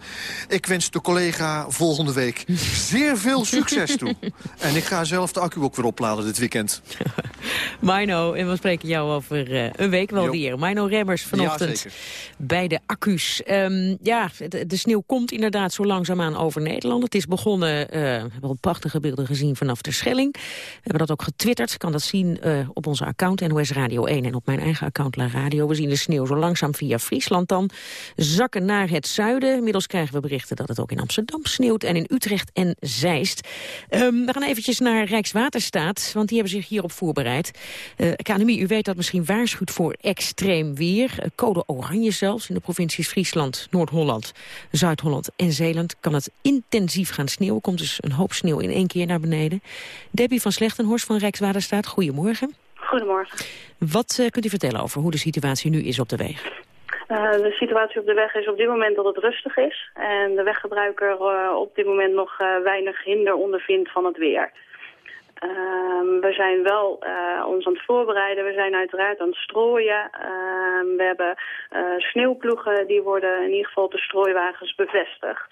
Ik wens de collega volgende week zeer veel succes toe. En ik ga zelf de accu ook weer opladen dit weekend. Mino, en we spreken jou over eh, een week wel Jo. weer. Mino Remmers vanochtend zeker. bij de accu's. Ehm, ja, de, de sneeuw komt inderdaad zo langzaamaan over Nederland. Het is begonnen, eh, we hebben al prachtige beelden gezien vanaf de Schelling. We hebben dat ook getwitterd. Kan dat zien eh, op onze account NOS Radio 1 en op mijn eigen account La Radio. We zien de sneeuw zo langzaam via Friesland dan zakken naar het zuiden. Inmiddels krijgen we berichten dat het ook in Amsterdam sneeuwt en in Utrecht en Zeist. Ehm, we gaan eventjes naar Rijkswaterstaat, want die hebben zich hierop voorbereid. Eh Academie, u weet dat misschien waarschuwt voor extreem weer. Eh, code oranje zelfs in de provincies Friesland, Noord-Holland, Zuid-Holland en Zeeland. Kan het intensief gaan sneeuwen. Komt dus een hoop sneeuw in één keer naar beneden. Debbie van Slechtenhorst van Rijkswaterstaat, goedemorgen. Goedemorgen. Wat eh, kunt u vertellen over hoe de situatie nu is op de weg? Eh, de situatie op de weg is op dit moment dat het rustig is. En de weggebruiker eh, op dit moment nog weinig hinder ondervindt van het weer. Ehm, we zijn wel ons aan het voorbereiden. We zijn uiteraard aan het strooien. Ehm, we hebben sneeuwploegen die worden in ieder geval op de strooiwagens bevestigd.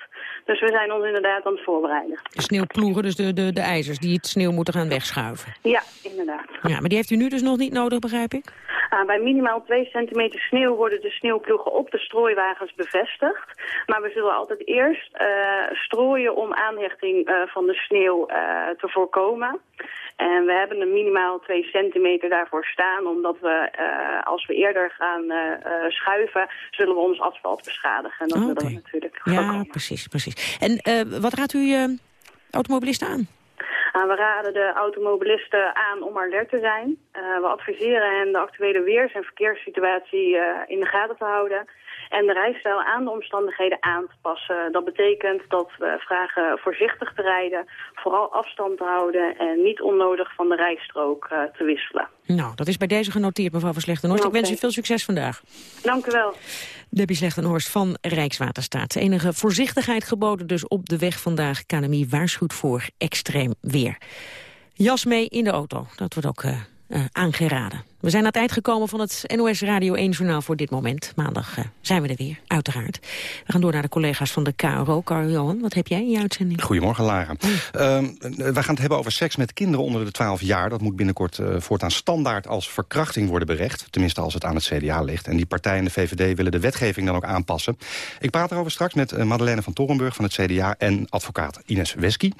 Dus we zijn ons inderdaad aan het voorbereiden. De sneeuwploegen, dus de, de, de ijzers die het sneeuw moeten gaan wegschuiven. Ja, inderdaad. Ja, maar die heeft u nu dus nog niet nodig, begrijp ik? Ah, bij minimaal 2 centimeter sneeuw worden de sneeuwploegen op de strooiwagens bevestigd. Maar we zullen altijd eerst eh, strooien om aanhechting eh, van de sneeuw eh, te voorkomen. En we hebben een minimaal 2 centimeter daarvoor staan, omdat we eh, als we eerder gaan eh, eh, schuiven, zullen we ons asfalt beschadigen. En dat willen we natuurlijk Ja, precies, precies. En wat raadt u automobilisten aan? We raden de automobilisten aan om alert te zijn. Uh, we adviseren hen de actuele weers- en verkeerssituatie uh, in de gaten te houden en de rijstijl aan de omstandigheden aan te passen. Dat betekent dat we vragen voorzichtig te rijden, vooral afstand te houden en niet onnodig van de rijstrook uh, te wisselen. Nou, dat is bij deze genoteerd, mevrouw Verslechtenhorst. Okay. Ik wens u veel succes vandaag. Dank u wel. Debbie Slechtenhorst van Rijkswaterstaat. Enige voorzichtigheid geboden dus op de weg vandaag. KNMI waarschuwt voor extreem weer. Jas mee in de auto, dat wordt ook uh, uh, aangeraden. We zijn aan het eind gekomen van het NOS Radio 1-journaal voor dit moment. Maandag uh, zijn we er weer, uiteraard. We gaan door naar de collega's van de KRO. Carl Johan, wat heb jij in je uitzending? Goedemorgen, Lara. Uh, we gaan het hebben over seks met kinderen onder de 12 jaar. Dat moet binnenkort uh, voortaan standaard als verkrachting worden berecht. Tenminste, als het aan het CDA ligt. En die partijen en de VVD willen de wetgeving dan ook aanpassen. Ik praat erover straks met uh, Madeleine van Torenburg van het CDA... en advocaat Ines Wesky.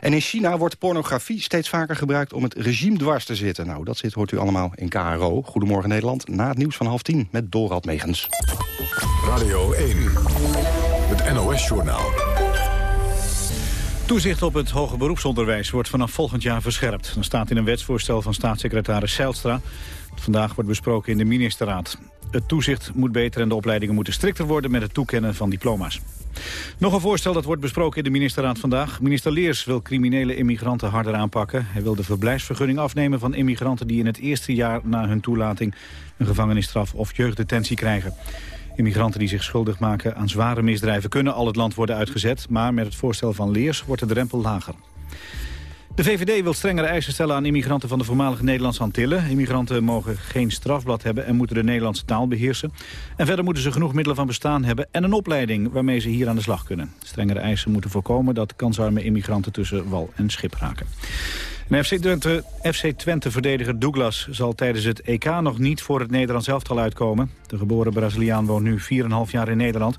En in China wordt pornografie steeds vaker gebruikt om het regime dwars te zitten. Nou, dat zit, hoort u allemaal in KRO. KRO. Goedemorgen Nederland, na het nieuws van half tien met Dorald Megens. Radio 1, het NOS-journaal. Toezicht op het hoger beroepsonderwijs wordt vanaf volgend jaar verscherpt. Dat staat in een wetsvoorstel van staatssecretaris Zijlstra. Dat vandaag wordt besproken in de ministerraad. Het toezicht moet beter en de opleidingen moeten strikter worden... met het toekennen van diploma's. Nog een voorstel dat wordt besproken in de ministerraad vandaag. Minister Leers wil criminele immigranten harder aanpakken. Hij wil de verblijfsvergunning afnemen van immigranten... die in het eerste jaar na hun toelating een gevangenisstraf of jeugddetentie krijgen. Immigranten die zich schuldig maken aan zware misdrijven... kunnen al het land worden uitgezet, maar met het voorstel van Leers wordt de drempel lager. De VVD wil strengere eisen stellen aan immigranten van de voormalige Nederlandse Antillen. Immigranten mogen geen strafblad hebben en moeten de Nederlandse taal beheersen. En verder moeten ze genoeg middelen van bestaan hebben en een opleiding waarmee ze hier aan de slag kunnen. Strengere eisen moeten voorkomen dat kansarme immigranten tussen wal en schip raken. En FC Twente, FC Twente verdediger Douglas zal tijdens het EK nog niet voor het Nederlands elftal uitkomen. De geboren Braziliaan woont nu 4,5 jaar in Nederland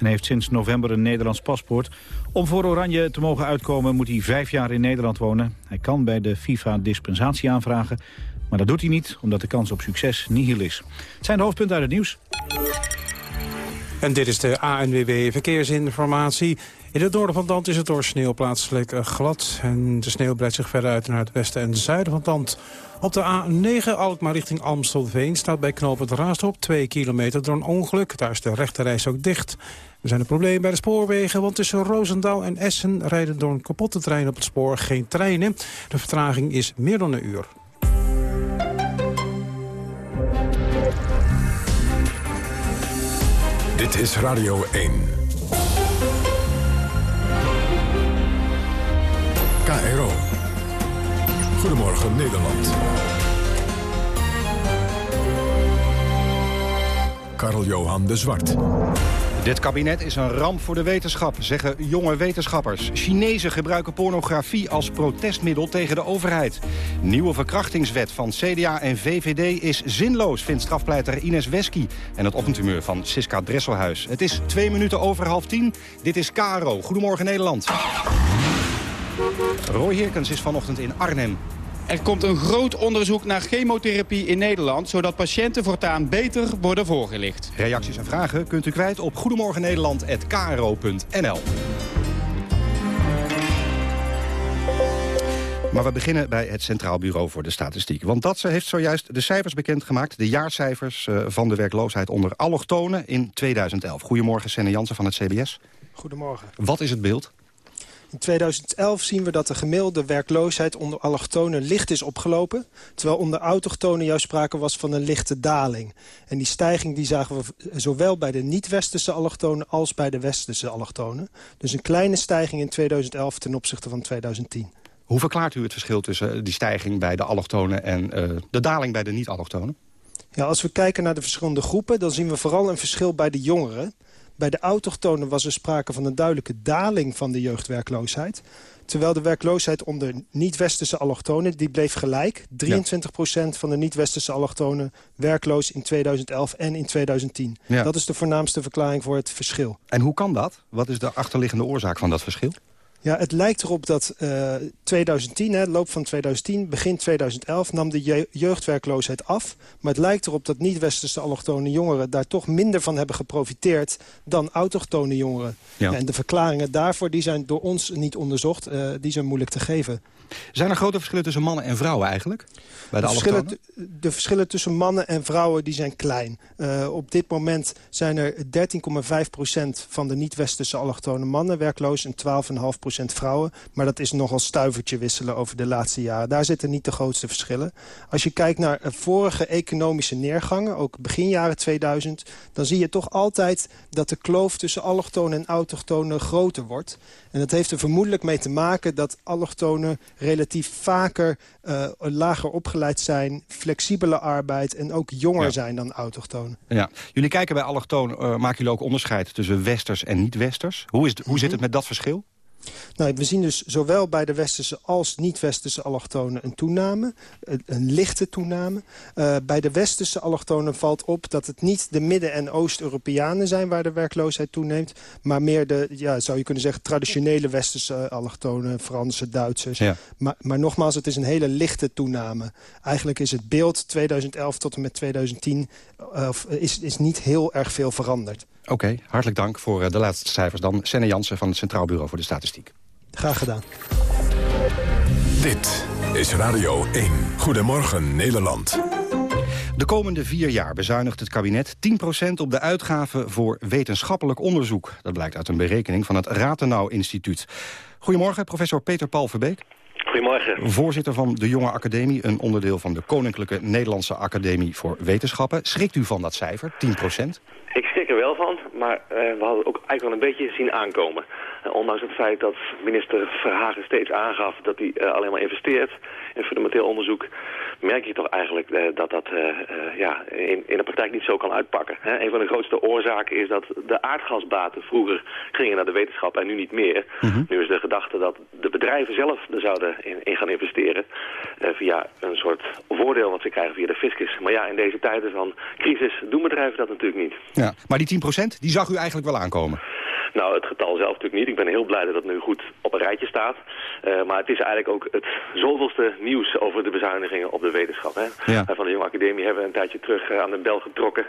en heeft sinds november een Nederlands paspoort. Om voor Oranje te mogen uitkomen moet hij vijf jaar in Nederland wonen. Hij kan bij de FIFA dispensatie aanvragen, maar dat doet hij niet... omdat de kans op succes nihil is. Het zijn de hoofdpunten uit het nieuws. En dit is de ANWB Verkeersinformatie. In het noorden van het is het door sneeuw plaatselijk glad. En de sneeuw breidt zich verder uit naar het westen en zuiden van het. Op de A9 Alkmaar richting Amstelveen staat bij knoop het Raastop 2 kilometer door een ongeluk. Daar is de rechterreis ook dicht. Er zijn een probleem bij de spoorwegen, want tussen Roosendaal en Essen rijden door een kapotte trein op het spoor geen treinen. De vertraging is meer dan een uur. Dit is Radio 1. KRO. Goedemorgen Nederland. Karl-Johan de Zwart. Dit kabinet is een ramp voor de wetenschap, zeggen jonge wetenschappers. Chinezen gebruiken pornografie als protestmiddel tegen de overheid. Nieuwe verkrachtingswet van CDA en VVD is zinloos, vindt strafpleiter Ines Wesky. En het ochtendhumeur van Siska Dresselhuis. Het is twee minuten over half tien. Dit is KRO. Goedemorgen Nederland. Roy Heerkens is vanochtend in Arnhem. Er komt een groot onderzoek naar chemotherapie in Nederland... zodat patiënten voortaan beter worden voorgelicht. Reacties en vragen kunt u kwijt op goedemorgennederland.kro.nl. Maar we beginnen bij het Centraal Bureau voor de Statistiek. Want dat heeft zojuist de cijfers bekendgemaakt. De jaarcijfers van de werkloosheid onder allochtonen in 2011. Goedemorgen, Senne Jansen van het CBS. Goedemorgen. Wat is het beeld? In 2011 zien we dat de gemiddelde werkloosheid onder allochtonen licht is opgelopen. Terwijl onder autochtonen juist sprake was van een lichte daling. En die stijging die zagen we zowel bij de niet-westerse allochtonen als bij de westerse allochtonen. Dus een kleine stijging in 2011 ten opzichte van 2010. Hoe verklaart u het verschil tussen die stijging bij de allochtonen en uh, de daling bij de niet-allochtonen? Ja, als we kijken naar de verschillende groepen, dan zien we vooral een verschil bij de jongeren. Bij de autochtonen was er sprake van een duidelijke daling van de jeugdwerkloosheid. Terwijl de werkloosheid onder niet-westerse allochtonen, die bleef gelijk. 23% van de niet-westerse allochtonen werkloos in 2011 en in 2010. Dat is de voornaamste verklaring voor het verschil. En hoe kan dat? Wat is de achterliggende oorzaak van dat verschil? Ja, het lijkt erop dat uh, 2010, hè, loop van 2010, begin 2011... nam de je jeugdwerkloosheid af. Maar het lijkt erop dat niet-westerse allochtone jongeren... daar toch minder van hebben geprofiteerd dan autochtone jongeren. Ja. En de verklaringen daarvoor die zijn door ons niet onderzocht. Uh, die zijn moeilijk te geven. Zijn er grote verschillen tussen mannen en vrouwen eigenlijk? Bij de, de, verschillen, de verschillen tussen mannen en vrouwen die zijn klein. Uh, op dit moment zijn er 13,5% van de niet-westerse allochtone mannen werkloos... en 12,5% vrouwen. Maar dat is nogal stuivertje wisselen over de laatste jaren. Daar zitten niet de grootste verschillen. Als je kijkt naar vorige economische neergangen, ook begin jaren 2000... dan zie je toch altijd dat de kloof tussen allochtonen en autochtonen groter wordt. En dat heeft er vermoedelijk mee te maken dat allochtonen relatief vaker uh, lager opgeleid zijn, flexibele arbeid en ook jonger ja. zijn dan autochtonen. Ja. Jullie kijken bij allochtonen, uh, maken jullie ook onderscheid tussen westers en niet-westers? Hoe, is het, hoe zit het met dat verschil? Nou, we zien dus zowel bij de westerse als niet-westerse allochtonen een toename. Een, een lichte toename. Uh, bij de westerse allochtonen valt op dat het niet de Midden- en Oost-Europeanen zijn... waar de werkloosheid toeneemt. Maar meer de, ja, zou je kunnen zeggen, traditionele westerse allochtonen. Fransen, Duitsers. Ja. Maar, maar nogmaals, het is een hele lichte toename. Eigenlijk is het beeld 2011 tot en met 2010 uh, is, is niet heel erg veel veranderd. Oké, okay, hartelijk dank voor de laatste cijfers dan. Senne Jansen van het Centraal Bureau voor de Statistiek. Graag gedaan. Dit is Radio 1. Goedemorgen Nederland. De komende vier jaar bezuinigt het kabinet 10% op de uitgaven voor wetenschappelijk onderzoek. Dat blijkt uit een berekening van het Ratenau Instituut. Goedemorgen, professor Peter Paul Verbeek. Goedemorgen. Voorzitter van de Jonge Academie, een onderdeel van de Koninklijke Nederlandse Academie voor Wetenschappen. Schrikt u van dat cijfer, 10%? Ik schrik er wel van, maar uh, we hadden ook eigenlijk wel een beetje zien aankomen. Uh, ondanks het feit dat minister Verhagen steeds aangaf dat hij uh, alleen maar investeert in fundamenteel onderzoek, merk je toch eigenlijk dat dat ja, in, in de praktijk niet zo kan uitpakken. Hè? Een van de grootste oorzaken is dat de aardgasbaten vroeger gingen naar de wetenschap en nu niet meer. Mm -hmm. Nu is de gedachte dat de bedrijven zelf er zouden in, in gaan investeren via een soort voordeel wat ze krijgen via de fiscus. Maar ja, in deze tijden van crisis doen bedrijven dat natuurlijk niet. Ja, maar die 10% die zag u eigenlijk wel aankomen? Nou, het getal zelf natuurlijk niet. Ik ben heel blij dat het nu goed op een rijtje staat. Uh, maar het is eigenlijk ook het zoveelste nieuws over de bezuinigingen op de wetenschap. Hè? Ja. Van de Jonge Academie hebben we een tijdje terug uh, aan de bel getrokken.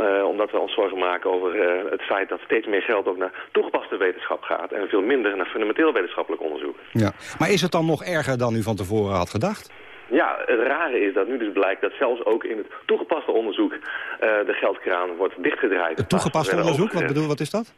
Uh, omdat we ons zorgen maken over het feit dat steeds meer geld ook naar toegepaste wetenschap gaat. En veel minder naar fundamenteel wetenschappelijk onderzoek. Ja. Maar is het dan nog erger dan u van tevoren had gedacht? Ja, het rare is dat nu dus blijkt dat zelfs ook in het toegepaste onderzoek uh, de geldkraan wordt dichtgedraaid. Het toegepaste onderzoek, wat bedoel, wat is dat?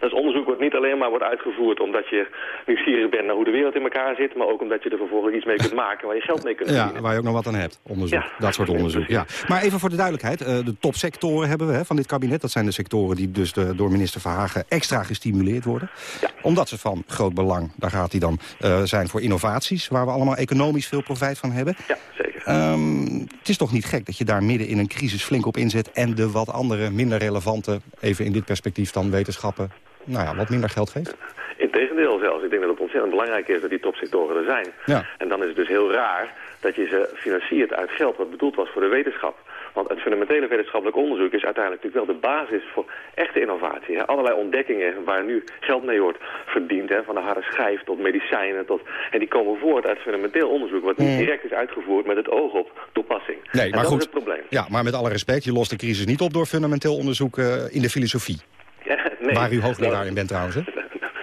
Dat onderzoek wordt niet alleen maar wordt uitgevoerd omdat je nieuwsgierig bent naar hoe de wereld in elkaar zit, maar ook omdat je er vervolgens iets mee kunt maken waar je geld mee kunt verdienen. Ja, waar je ook nog wat aan hebt, onderzoek, ja. dat soort onderzoek. Ja. Maar even voor de duidelijkheid, uh, de topsectoren hebben we van dit kabinet. Dat zijn de sectoren die dus door minister Verhagen extra gestimuleerd worden. Ja. Omdat ze van groot belang, daar gaat hij dan, uh, zijn voor innovaties, waar we allemaal economisch veel profijt van hebben. Ja, zeker. Um, het is toch niet gek dat je daar midden in een crisis flink op inzet en de wat andere, minder relevante, even in dit perspectief dan wetenschappen, nou ja, wat minder geld geeft? Integendeel zelfs. Ik denk dat het ontzettend belangrijk is dat die topsectoren er zijn. Ja. En dan is het dus heel raar dat je ze financiert uit geld wat bedoeld was voor de wetenschap. Want het fundamentele wetenschappelijk onderzoek is uiteindelijk natuurlijk wel de basis voor echte innovatie. Hè. Allerlei ontdekkingen waar nu geld mee wordt verdiend, hè, van de harde schijf tot medicijnen. Tot, en die komen voort uit fundamenteel onderzoek wat niet mm. direct is uitgevoerd met het oog op toepassing. Nee, en maar dat goed, is het probleem. Ja, maar met alle respect, je lost de crisis niet op door fundamenteel onderzoek uh, in de filosofie. Ja, nee, waar u hoogleraar in bent trouwens, hè?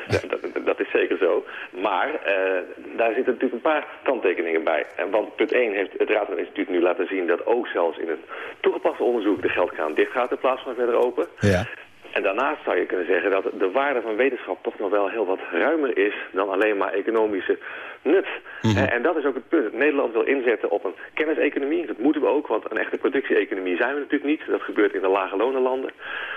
Dat, dat, is zeker zo. Maar uh, daar zitten natuurlijk een paar kanttekeningen bij. En want punt 1 heeft het Raad van Instituut nu laten zien... dat ook zelfs in het toegepaste onderzoek de geldkraan dicht gaat in plaats van verder open. Ja. En daarnaast zou je kunnen zeggen dat de waarde van wetenschap toch nog wel heel wat ruimer is dan alleen maar economische nut. Mm -hmm. En dat is ook het punt. Nederland wil inzetten op een kenniseconomie. Dat moeten we ook, want een echte productie-economie zijn we natuurlijk niet. Dat gebeurt in de lage lonenlanden.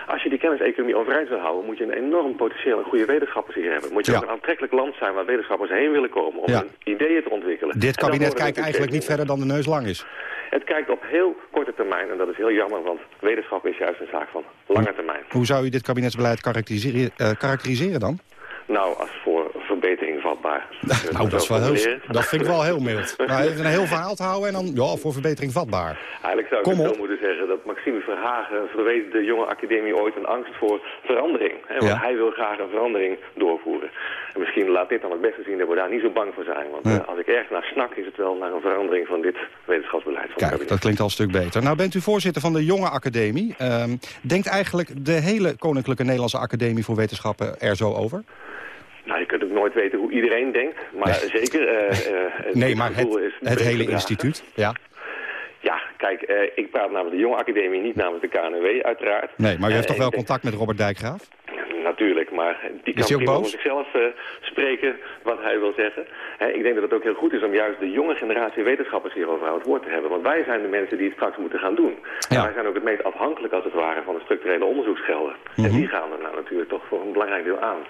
Als je die kenniseconomie overeind wil houden, moet je een enorm potentieel en goede wetenschappers hier hebben. Moet je ja. ook een aantrekkelijk land zijn waar wetenschappers heen willen komen om ja. hun ideeën te ontwikkelen. Dit kabinet kijkt eigenlijk niet verder dan de neus lang is. Het kijkt op heel korte termijn en dat is heel jammer, want wetenschap is juist een zaak van lange termijn. Hoe zou u dit kabinetsbeleid karakteriseren, uh, karakteriseren dan? Nou, als voor verbetering vatbaar. nou, dat, is wel heel, dat vind ik wel heel mild. Maar even een heel verhaal te houden en dan ja, voor verbetering vatbaar. Eigenlijk zou ik Kom het zo moeten zeggen dat Maxime Verhagen verweet de jonge academie ooit een angst voor verandering. Hè, want hij wil graag een verandering doorvoeren. En misschien laat dit dan het beste zien dat we daar niet zo bang voor zijn. Want eh, als ik ergens naar snak is het wel naar een verandering van dit wetenschapsbeleid. Van Kijk, dat klinkt al een stuk beter. Nou bent u voorzitter van de Jonge Academie. Um, denkt eigenlijk de hele Koninklijke Nederlandse Academie voor Wetenschappen er zo over? Nou, je kunt ook nooit weten hoe iedereen denkt, maar zeker... Uh, nee, maar het, het hele instituut, ja. Ja, kijk, uh, ik praat namens de Jonge Academie, niet namens de KNW uiteraard. Nee, maar u heeft toch wel contact met Robert Dijkgraaf? natuurlijk, maar die kan prima voor zichzelf uh, spreken wat hij wil zeggen. ik denk dat het ook heel goed is om juist de jonge generatie wetenschappers hierover aan het woord te hebben. Want wij zijn de mensen die het straks moeten gaan doen. En wij zijn ook het meest afhankelijk als het ware van de structurele onderzoeksgelden. En mhm. die gaan er nou natuurlijk toch voor een belangrijk deel aan.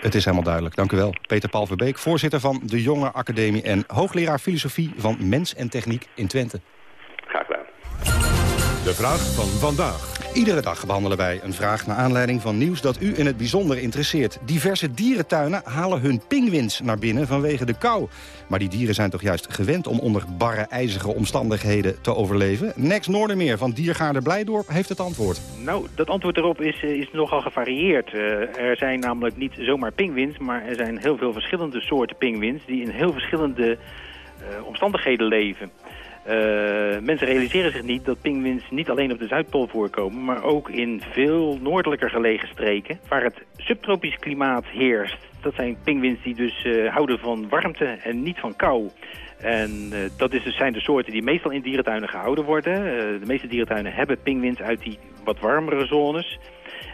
Het is helemaal duidelijk. Dank u wel. Peter Paul Verbeek, voorzitter van de Jonge Academie... en hoogleraar filosofie van Mens en Techniek in Twente. De vraag van vandaag. Iedere dag behandelen wij een vraag naar aanleiding van nieuws dat u in het bijzonder interesseert. Diverse dierentuinen halen hun pinguïns naar binnen vanwege de kou. Maar die dieren zijn toch juist gewend om onder barre, ijzige omstandigheden te overleven? Nex Noordermeer van Diergaarde Blijdorp heeft het antwoord. Nou, dat antwoord erop is, eh, is nogal gevarieerd. Uh, er zijn namelijk niet zomaar pinguïns, maar er zijn heel veel verschillende soorten pinguïns... die in heel verschillende uh, omstandigheden leven. Uh, mensen realiseren zich niet dat pinguïns niet alleen op de Zuidpool voorkomen... maar ook in veel noordelijker gelegen streken... waar het subtropisch klimaat heerst. Dat zijn pinguïns die dus uh, houden van warmte en niet van kou. En uh, dat is dus, zijn de soorten die meestal in dierentuinen gehouden worden. de meeste dierentuinen hebben pinguïns uit die wat warmere zones...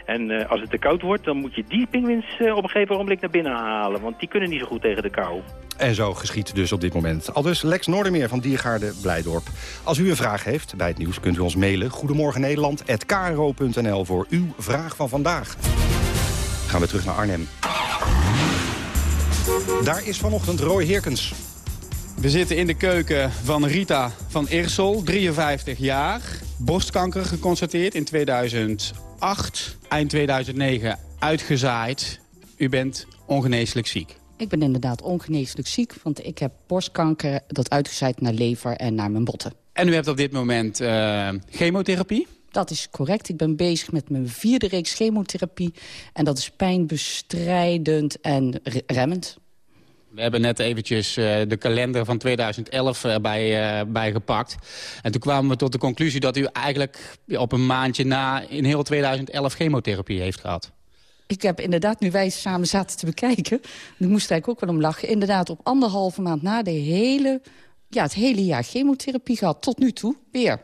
En als het te koud wordt, dan moet je die pinguïns op een gegeven moment naar binnen halen. Want die kunnen niet zo goed tegen de kou. En zo geschiet dus op dit moment. Al dus Lex Noordermeer van Diergaarde Blijdorp. Als u een vraag heeft bij het nieuws kunt u ons mailen. Goedemorgen Nederland@kro.nl voor uw vraag van vandaag. Gaan we terug naar Arnhem. Daar is vanochtend Roy Heerkens. We zitten in de keuken van Rita van Irsel, 53 jaar. Borstkanker geconstateerd in 2008, eind 2009 uitgezaaid. U bent ongeneeslijk ziek. Ik ben inderdaad ongeneeslijk ziek, want ik heb borstkanker... dat uitgezaaid naar lever en naar mijn botten. En u hebt op dit moment uh, chemotherapie? Dat is correct. Ik ben bezig met mijn vierde reeks chemotherapie. En dat is pijnbestrijdend en remmend. We hebben net eventjes uh, de kalender van 2011 erbij uh, bij gepakt. En toen kwamen we tot de conclusie dat u eigenlijk op een maandje na... in heel 2011 chemotherapie heeft gehad. Ik heb inderdaad, nu wij samen zaten te bekijken... ik moest eigenlijk ook wel om lachen... inderdaad op anderhalve maand na de hele, ja, het hele jaar chemotherapie gehad. Tot nu toe weer.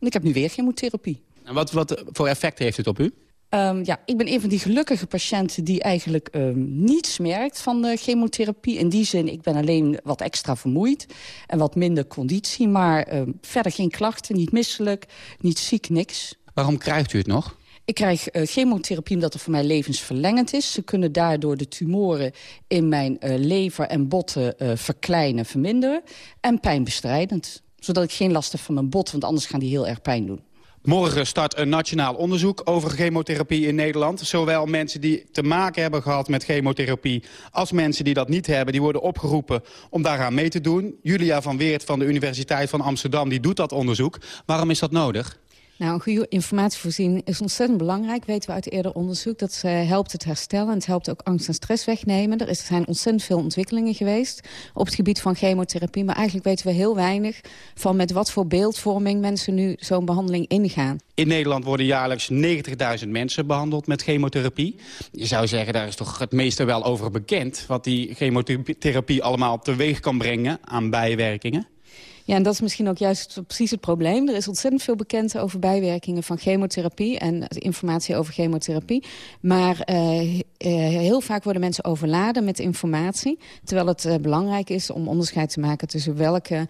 En ik heb nu weer chemotherapie. En wat, wat voor effect heeft het op u? Um, ja, ik ben een van die gelukkige patiënten die eigenlijk um, niets merkt van de chemotherapie. In die zin, ik ben alleen wat extra vermoeid en wat minder conditie. Maar um, verder geen klachten, niet misselijk, niet ziek, niks. Waarom krijgt u het nog? Ik krijg uh, chemotherapie omdat het voor mij levensverlengend is. Ze kunnen daardoor de tumoren in mijn uh, lever en botten uh, verkleinen, verminderen. En pijnbestrijdend. Zodat ik geen last heb van mijn bot, want anders gaan die heel erg pijn doen. Morgen start een nationaal onderzoek over chemotherapie in Nederland. Zowel mensen die te maken hebben gehad met chemotherapie... als mensen die dat niet hebben, die worden opgeroepen om daaraan mee te doen. Julia van Weert van de Universiteit van Amsterdam die doet dat onderzoek. Waarom is dat nodig? Nou, een goede informatievoorziening is ontzettend belangrijk, weten we uit eerder onderzoek. Dat uh, helpt het herstellen en het helpt ook angst en stress wegnemen. Er zijn ontzettend veel ontwikkelingen geweest op het gebied van chemotherapie. Maar eigenlijk weten we heel weinig van met wat voor beeldvorming mensen nu zo'n behandeling ingaan. In Nederland worden jaarlijks 90.000 mensen behandeld met chemotherapie. Je zou zeggen, daar is toch het meeste wel over bekend... wat die chemotherapie allemaal teweeg kan brengen aan bijwerkingen. Ja, en dat is misschien ook juist precies het probleem. Er is ontzettend veel bekend over bijwerkingen van chemotherapie... en informatie over chemotherapie. Maar uh, uh, heel vaak worden mensen overladen met informatie... terwijl het uh, belangrijk is om onderscheid te maken... tussen welke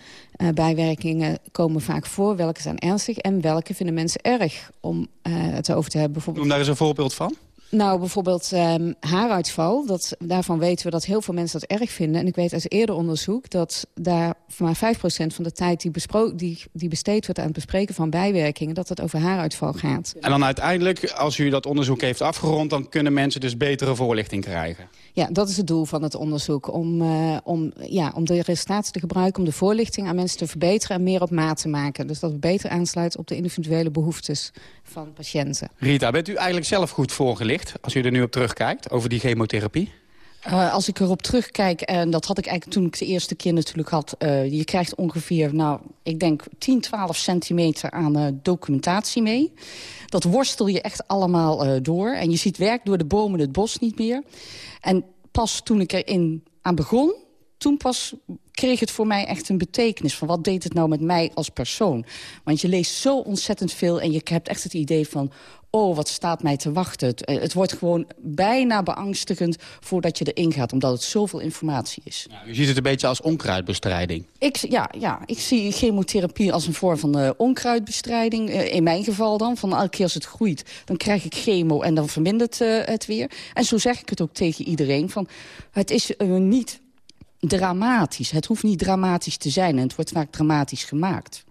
bijwerkingen komen vaak voor, welke zijn ernstig... en welke vinden mensen erg om het over te hebben. Bijvoorbeeld... Noem daar eens een voorbeeld van. Nou, bijvoorbeeld um, haaruitval. Dat, daarvan weten we dat heel veel mensen dat erg vinden. En ik weet uit eerder onderzoek dat daar maar 5% van de tijd... Die, die, die besteed wordt aan het bespreken van bijwerkingen... dat het over haaruitval gaat. En dan uiteindelijk, als u dat onderzoek heeft afgerond... dan kunnen mensen dus betere voorlichting krijgen? Ja, dat is het doel van het onderzoek. Om, uh, om, ja, om de resultaten te gebruiken, om de voorlichting aan mensen te verbeteren... en meer op maat te maken. Dus dat we beter aansluiten op de individuele behoeftes van patiënten. Rita, bent u eigenlijk zelf goed voorgelicht, als u er nu op terugkijkt, over die chemotherapie? Uh, als ik erop terugkijk, en dat had ik eigenlijk toen ik de eerste keer natuurlijk had... Uh, je krijgt ongeveer, nou, ik denk 10, 12 centimeter aan uh, documentatie mee. Dat worstel je echt allemaal door. En je ziet werk door de bomen het bos niet meer. En pas toen ik erin aan begon, toen pas kreeg het voor mij echt een betekenis... van wat deed het nou met mij als persoon. Want je leest zo ontzettend veel en je hebt echt het idee van... oh, wat staat mij te wachten. Het, eh, het wordt gewoon bijna beangstigend voordat je erin gaat... omdat het zoveel informatie is. Ja, u ziet het een beetje als onkruidbestrijding. Ik, ja, ja, ik zie chemotherapie als een vorm van uh, onkruidbestrijding. Uh, in mijn geval dan, van elke keer als het groeit... dan krijg ik chemo en dan vermindert uh, het weer. En zo zeg ik het ook tegen iedereen. Van, het is niet dramatisch. Het hoeft niet dramatisch te zijn en het wordt vaak dramatisch gemaakt.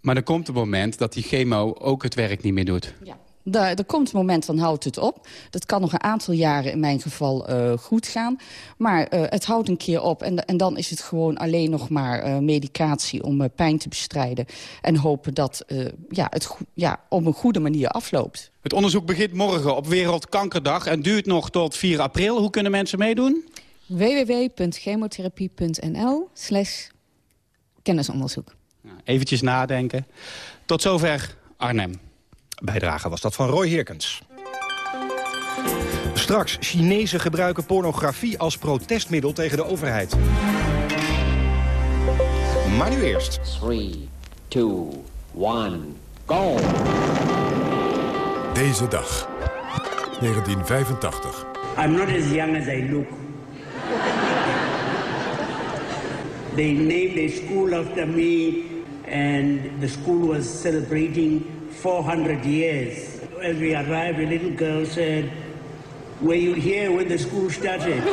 Maar er komt een moment dat die chemo ook het werk niet meer doet. Ja. Er, komt een moment, dan houdt het op. Dat kan nog een aantal jaren in mijn geval uh, goed gaan. Maar uh, het houdt een keer op. En, en dan is het gewoon alleen nog maar uh, medicatie om pijn te bestrijden. En hopen dat ja, het ja, op een goede manier afloopt. Het onderzoek begint morgen op Wereldkankerdag en duurt nog tot 4 april. Hoe kunnen mensen meedoen? www.chemotherapie.nl slash kennisonderzoek. Eventjes nadenken. Tot zover Arnhem. Bijdrage was dat van Roy Heerkens. Straks, Chinezen gebruiken pornografie als protestmiddel tegen de overheid. Maar nu eerst. 3, 2, 1, go! Deze dag, 1985. I'm not as young as I look. They named a school after me, and the school was celebrating 400 years. As we arrived, a little girl said, Were you here when the school started?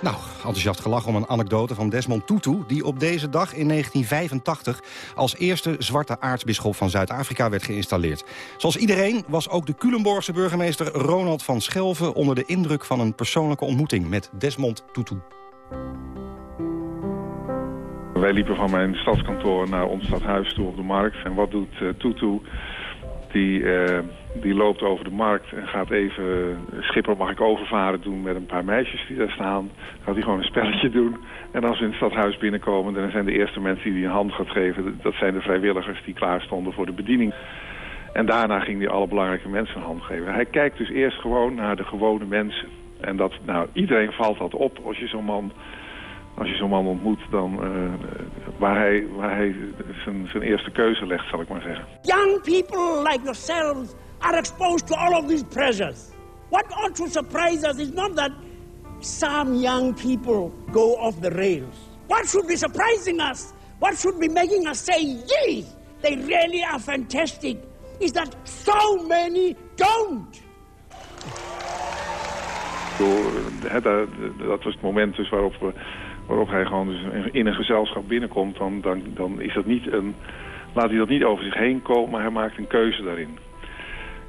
Nou, enthousiast gelach om een anekdote van Desmond Tutu... die op deze dag in 1985 als eerste zwarte aartsbisschop van Zuid-Afrika werd geïnstalleerd. Zoals iedereen was ook de Culemborgse burgemeester Ronald van Schelven... onder de indruk van een persoonlijke ontmoeting met Desmond Tutu. Wij liepen van mijn stadskantoor naar ons stadhuis toe op de markt. En wat doet uh? Die, uh, die loopt over de markt en gaat even... Uh, Schipper mag ik overvaren doen met een paar meisjes die daar staan. Gaat hij gewoon een spelletje doen. En als we in het stadhuis binnenkomen... dan zijn de eerste mensen die hij een hand gaat geven... dat zijn de vrijwilligers die klaar stonden voor de bediening. En daarna ging hij alle belangrijke mensen een hand geven. Hij kijkt dus eerst gewoon naar de gewone mensen. En dat, nou, iedereen valt dat op als je zo'n man als je zo'n man ontmoet, dan uh, waar hij, waar hij zijn, zijn eerste keuze legt, zal ik maar zeggen. Young people like yourselves are exposed to all of these pressures. What ought to surprise us is not that some young people go off the rails. What should be surprising us, what should be making us say, yay, they really are fantastic, is that so many don't. Dat was het moment dus waarop we waarop hij gewoon dus in een gezelschap binnenkomt, dan, dan, is dat niet een, laat hij dat niet over zich heen komen, maar hij maakt een keuze daarin.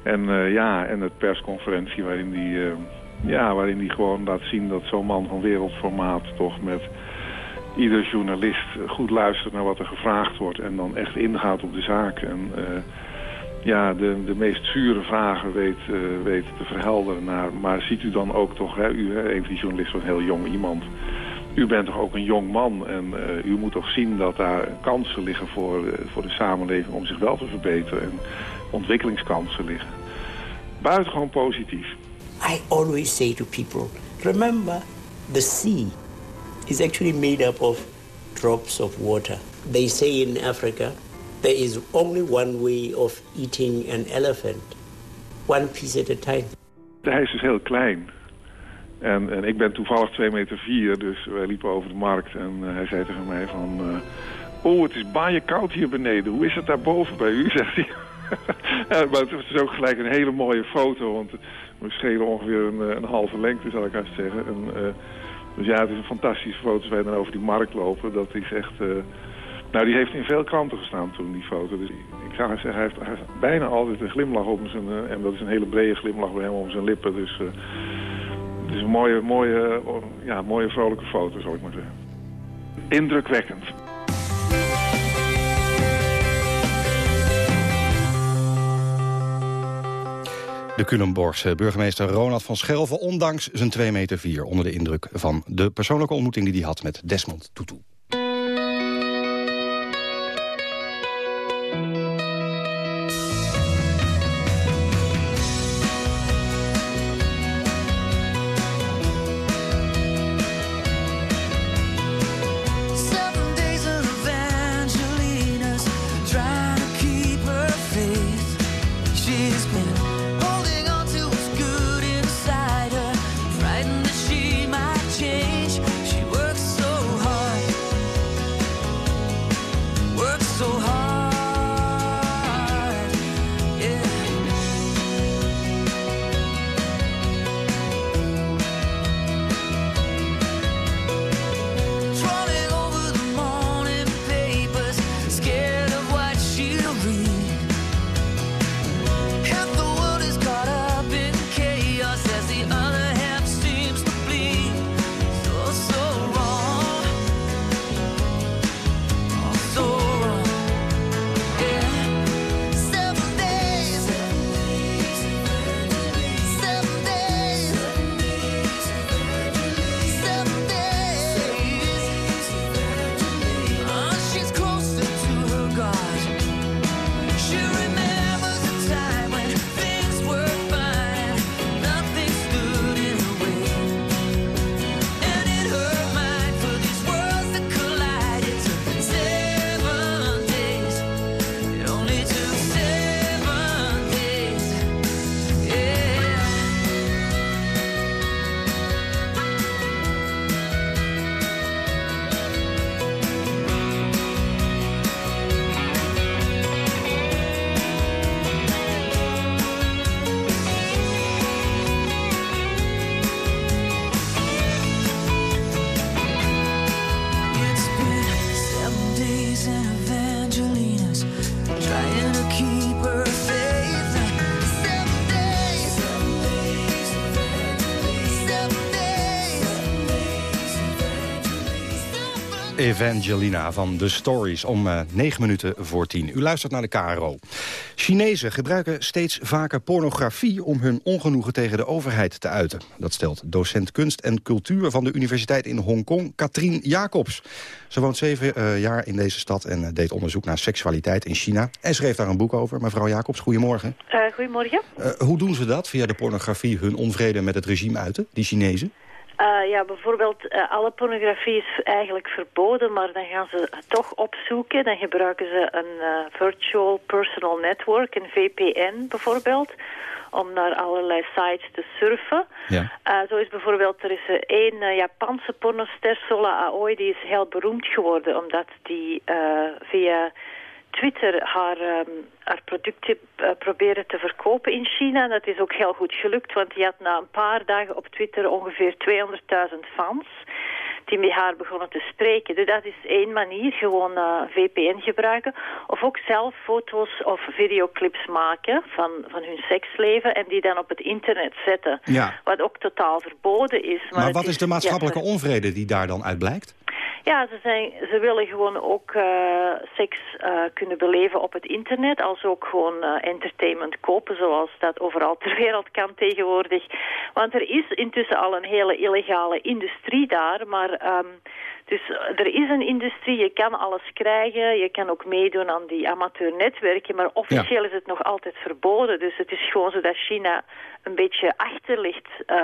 En uh, ja, en het persconferentie waarin hij uh, ja, waarin die gewoon laat zien dat zo'n man van wereldformaat toch met ieder journalist goed luistert naar wat er gevraagd wordt en dan echt ingaat op de zaak. En uh, ja, de, de meest zure vragen weet, weet te verhelderen. Naar, maar ziet u dan ook toch, hè, u, hè, een van die journalisten een heel jong iemand u bent toch ook een jong man en uh, u moet toch zien dat daar kansen liggen voor, uh, voor de samenleving om zich wel te verbeteren en ontwikkelingskansen liggen. Buitengewoon positief. I always say to people, remember the sea is actually made up of drops of water. They say in Africa there is only one way of eating an elephant, one piece at a time. Hij is dus heel klein. En, en ik ben toevallig 2 meter 4, dus wij liepen over de markt en uh, hij zei tegen mij van... Uh, oh, het is baaien koud hier beneden. Hoe is het daarboven bij u, zegt hij. ja, maar het is ook gelijk een hele mooie foto, want we schelen ongeveer een, een halve lengte, zal ik haast zeggen. En, dus ja, het is een fantastische foto als wij dan over die markt lopen. Dat is echt... Nou, die heeft in veel kranten gestaan toen, die foto. Dus ik zou zeggen, hij heeft, bijna altijd een glimlach op zijn... En dat is een hele brede glimlach bij hem om zijn lippen. Dus het is een mooie, mooie, ja, mooie vrolijke foto, zou ik maar zeggen. Indrukwekkend. De Culemborgse burgemeester Ronald van Schelven... ondanks zijn 2 meter 4 onder de indruk van de persoonlijke ontmoeting... die hij had met Desmond Tutu. Evangelina van The Stories om uh, 9 minuten voor 10. U luistert naar de KRO. Chinezen gebruiken steeds vaker pornografie om hun ongenoegen tegen de overheid te uiten. Dat stelt docent kunst en cultuur van de Universiteit in Hongkong, Katrien Jacobs. Ze woont zeven uh, jaar in deze stad en uh, deed onderzoek naar seksualiteit in China. En schreef daar een boek over. Mevrouw Jacobs, goedemorgen. goedemorgen. hoe doen ze dat via de pornografie hun onvrede met het regime uiten, die Chinezen? Uh, ja, bijvoorbeeld uh, alle pornografie is eigenlijk verboden, maar dan gaan ze toch opzoeken. Dan gebruiken ze een uh, virtual personal network, een VPN bijvoorbeeld, om naar allerlei sites te surfen. Ja. zo is bijvoorbeeld, er is één Japanse pornoster, Sola Aoi, die is heel beroemd geworden, omdat die via Twitter haar, um, haar producten uh, proberen te verkopen in China. Dat is ook heel goed gelukt, want die had na een paar dagen op Twitter ongeveer 200.000 fans die met haar begonnen te spreken. Dus dat is één manier, gewoon uh, VPN gebruiken. Of ook zelf foto's of videoclips maken van, van hun seksleven en die dan op het internet zetten. Ja. Wat ook totaal verboden is. Maar, maar wat is de maatschappelijke onvrede die daar dan uit blijkt? Ja, ze, zijn, ze willen gewoon ook uh, seks uh, kunnen beleven op het internet. Als ook gewoon uh, entertainment kopen, zoals dat overal ter wereld kan tegenwoordig. Want er is intussen al een hele illegale industrie daar. Maar um, dus er is een industrie, je kan alles krijgen. Je kan ook meedoen aan die amateurnetwerken. Maar officieel ja. is het nog altijd verboden. Dus het is gewoon zo dat China een beetje achter ligt. Uh,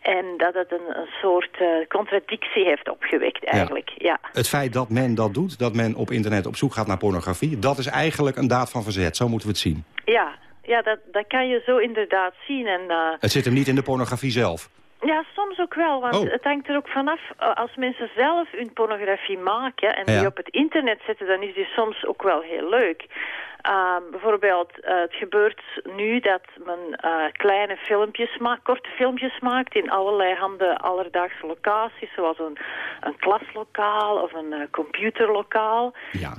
en dat het een, een soort uh, contradictie heeft opgewekt eigenlijk. Ja. ja. Het feit dat men dat doet, dat men op internet op zoek gaat naar pornografie... dat is eigenlijk een daad van verzet, zo moeten we het zien. Ja, ja dat, dat kan je zo inderdaad zien. En, uh, het zit hem niet in de pornografie zelf? Ja, soms ook wel, want Oh. het hangt er ook vanaf. eh, Als mensen zelf hun pornografie maken en Ja. die op het internet zetten, dan is die soms ook wel heel leuk. Ehm, bijvoorbeeld, eh, het gebeurt nu dat men eh, kleine filmpjes maakt, korte filmpjes maakt in allerlei handen alledaagse locaties, zoals een, een klaslokaal of een eh, computerlokaal.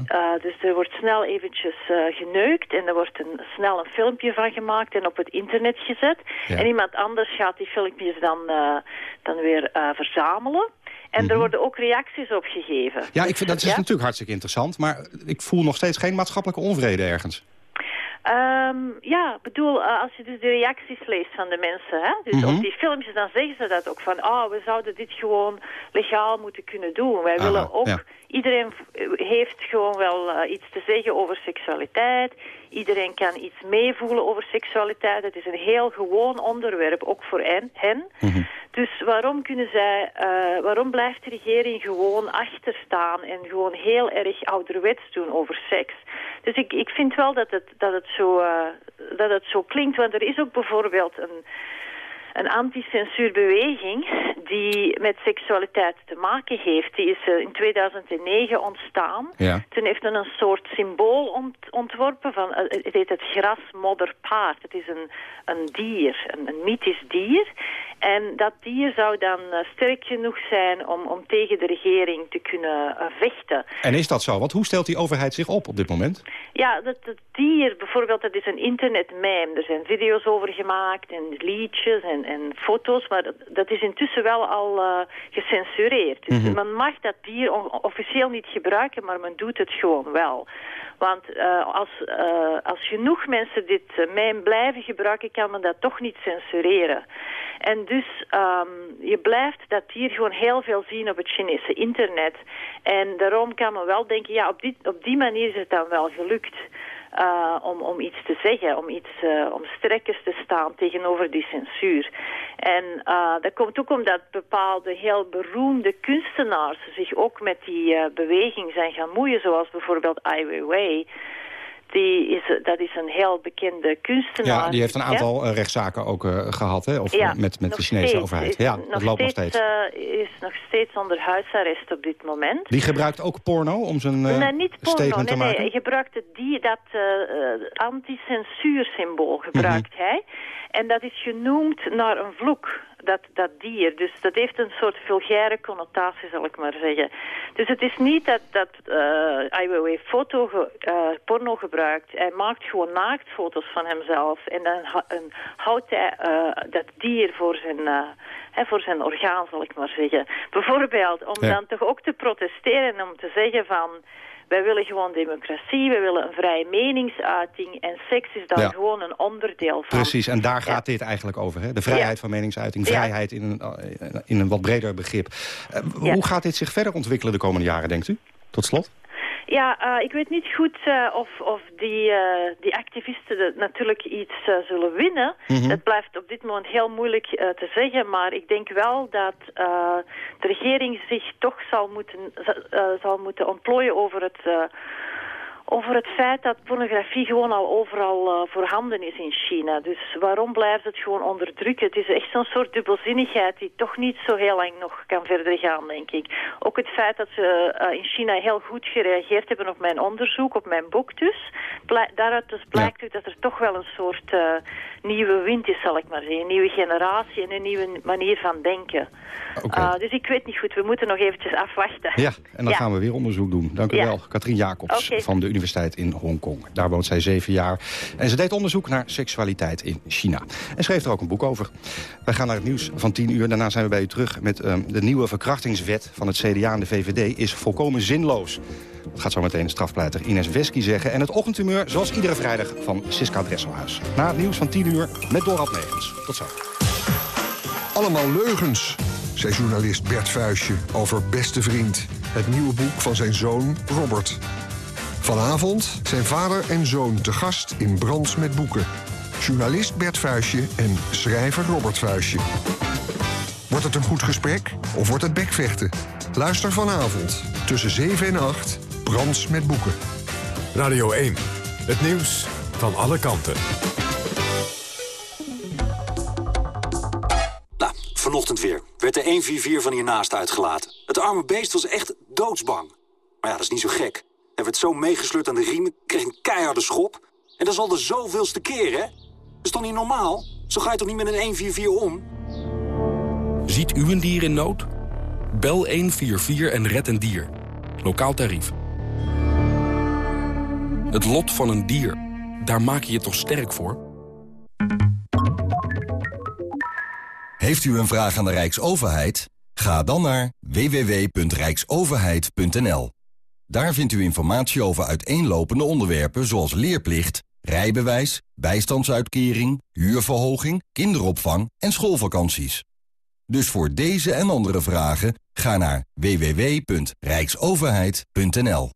Eh, dus er wordt snel eventjes geneukt en er wordt een, snel een filmpje van gemaakt en op het internet gezet. En iemand anders gaat die filmpjes dan, dan weer verzamelen. En er worden ook reacties op gegeven. Ja, ik vind, dat is Ja? natuurlijk hartstikke interessant. Maar ik voel nog steeds geen maatschappelijke onvrede ergens. Ehm, ja, bedoel, eh, als je dus de reacties leest van de mensen, hè, dus Mhm. op die filmpjes, dan zeggen ze dat ook van, oh, we zouden dit gewoon legaal moeten kunnen doen. Wij Aha, willen ook, ja. iedereen v- heeft gewoon wel eh, iets te zeggen over seksualiteit. Iedereen kan iets meevoelen over seksualiteit. Het is een heel gewoon onderwerp, ook voor hen. hen. Dus waarom kunnen zij, eh, waarom blijft de regering gewoon achterstaan en gewoon heel erg ouderwets doen over seks? Dus ik, ik vind wel dat het, dat, het zo, eh, dat het zo klinkt, want er is ook bijvoorbeeld een, een anticensuurbeweging die met seksualiteit te maken heeft. Die is eh, in 2009 ontstaan. Ja. Toen heeft men een soort symbool ont- ontworpen van, eh, het heet het grasmodderpaard. Het is een, een dier, een, een mythisch dier. En dat dier zou dan eh, sterk genoeg zijn om, om tegen de regering te kunnen vechten. En is dat zo? Want hoe stelt die overheid zich op op dit moment? Ja, dat, dat dier bijvoorbeeld, dat is een internetmeme. Er zijn video's over gemaakt en liedjes en, en foto's, maar dat, dat is intussen wel al eh, gecensureerd. Dus Mhm. men mag dat dier officieel niet gebruiken, maar men doet het gewoon wel. Want eh, als, eh, als genoeg mensen dit uh, meme blijven gebruiken, kan men dat toch niet censureren. En dus ehm, je blijft dat dier gewoon heel veel zien op het Chinese internet. En daarom kan men wel denken, ja, op die, op die manier is het dan wel gelukt. Uh, om, om iets te zeggen, om, iets, uh, om strekkers te staan tegenover die censuur. En uh, dat komt ook omdat bepaalde heel beroemde kunstenaars zich ook met die beweging zijn gaan moeien, zoals bijvoorbeeld Ai Weiwei. Die is, dat is een heel bekende kunstenaar. Ja, die heeft een aantal ja? rechtszaken ook uh, gehad, hè? Of ja, met, met de Chinese steeds. overheid. Is, ja, nog dat loopt steeds, nog steeds. Uh, is nog steeds onder huisarrest op dit moment. Die gebruikt ook porno om zijn uh, Nee, niet porno. statement Nee, te maken? nee, hij gebruikte die, dat uh, anti-censuursymbool gebruikt Mhm. hij. En dat is genoemd naar een vloek, dat, dat dier. Dus dat heeft een soort vulgaire connotatie, zal ik maar zeggen. Dus het is niet dat, dat uh, Ai Weiwei foto ge, uh, porno gebruikt. Hij maakt gewoon naaktfoto's van hemzelf. En dan en houdt hij uh, dat dier voor zijn, hè, voor zijn orgaan, zal ik maar zeggen. Bijvoorbeeld om Ja. dan toch ook te protesteren en om te zeggen van... Wij willen gewoon democratie, we willen een vrije meningsuiting... en seks is daar Ja. gewoon een onderdeel van. Precies, en daar gaat dit eigenlijk over. Hè? De vrijheid Ja. van meningsuiting, vrijheid in een, eh, in een wat breder begrip. Eh. Hoe gaat dit zich verder ontwikkelen de komende jaren, denkt u? Tot slot? Ja, uh, ik weet niet goed uh, of, of die, uh, die activisten de, natuurlijk iets zullen winnen. Mhm. Dat blijft op dit moment heel moeilijk te zeggen. Maar ik denk wel dat de regering zich toch zal moeten, zal moeten ontplooien over het over het feit dat pornografie gewoon al overal uh, voorhanden is in China. Dus waarom blijft het gewoon onderdrukken? Het is echt zo'n soort dubbelzinnigheid die toch niet zo heel lang nog kan verder gaan, denk ik. Ook het feit dat ze uh, in China heel goed gereageerd hebben op mijn onderzoek, op mijn boek dus. Daaruit dus blijkt ja. dat er toch wel een soort uh, nieuwe wind is, zal ik maar zeggen. Een nieuwe generatie en een nieuwe manier van denken. Okay. dus ik weet niet goed, we moeten nog eventjes afwachten. Ja, en dan ja. gaan we weer onderzoek doen. Dank u ja. wel, Katrien Jacobs okay. van de Universiteit in Hongkong. Daar woont zij zeven jaar. En ze deed onderzoek naar seksualiteit in China. En schreef er ook een boek over. Wij gaan naar het nieuws van tien uur. Daarna zijn we bij u terug met um, de nieuwe verkrachtingswet van het CDA en de VVD is volkomen zinloos. Gaat zo meteen strafpleiter Ines Wesky zeggen. En het ochtendtumeur zoals iedere vrijdag van Siska Dresselhuis. Na het nieuws van 10 uur met Dorad Megens. Tot zo. Allemaal leugens, zei journalist Bert Vuistje over Beste Vriend. Het nieuwe boek van zijn zoon Robert. Vanavond zijn vader en zoon te gast in Brands met Boeken. Journalist Bert Vuistje en schrijver Robert Vuistje. Wordt het een goed gesprek of wordt het bekvechten? Luister vanavond tussen 7 en 8 Brands met Boeken. Radio 1, het nieuws van alle kanten. vanochtend weer. Werd de 144 van hiernaast uitgelaten. Het arme beest was echt doodsbang. Maar ja, dat is niet zo gek. Hij werd zo meegesleurd aan de riemen, kreeg een keiharde schop. En dat is al de zoveelste keer, hè? Dat is toch niet normaal? Zo ga je toch niet met een 144 om? Ziet u een dier in nood? Bel 144 en red een dier. Lokaal tarief. Het lot van een dier. Daar maak je je toch sterk voor? Heeft u een vraag aan de Rijksoverheid? Ga dan naar www.rijksoverheid.nl. Daar vindt u informatie over uiteenlopende onderwerpen zoals leerplicht, rijbewijs, bijstandsuitkering, huurverhoging, kinderopvang en schoolvakanties. Dus voor deze en andere vragen ga naar www.rijksoverheid.nl.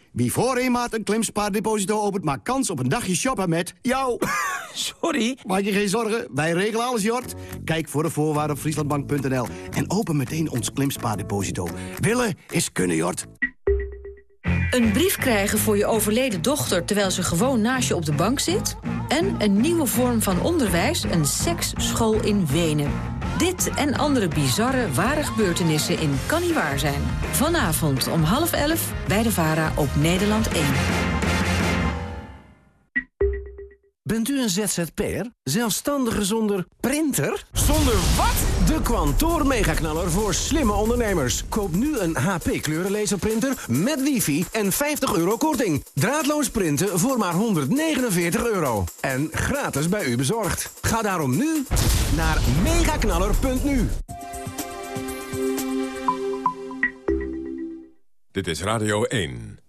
Wie voor een maand een klimspaardeposito opent, maakt kans op een dagje shoppen met jou. Sorry? Maak je geen zorgen, wij regelen alles, Jort. Kijk voor de voorwaarden op frieslandbank.nl en open meteen ons klimspaardeposito. Willen is kunnen, Jort. Een brief krijgen voor je overleden dochter terwijl ze gewoon naast je op de bank zit? En een nieuwe vorm van onderwijs, een seksschool in Wenen. Dit en andere bizarre, ware gebeurtenissen in Kan Niet Waar Zijn. Vanavond om half elf bij de VARA op Nederland 1. Bent u een ZZP'er? Zelfstandige zonder printer? Zonder wat? De Kwantoor Megaknaller voor slimme ondernemers. Koop nu een HP kleurenlaserprinter met wifi en 50 euro korting. Draadloos printen voor maar 149 euro. En gratis bij u bezorgd. Ga daarom nu naar megaknaller.nu. Dit is Radio 1.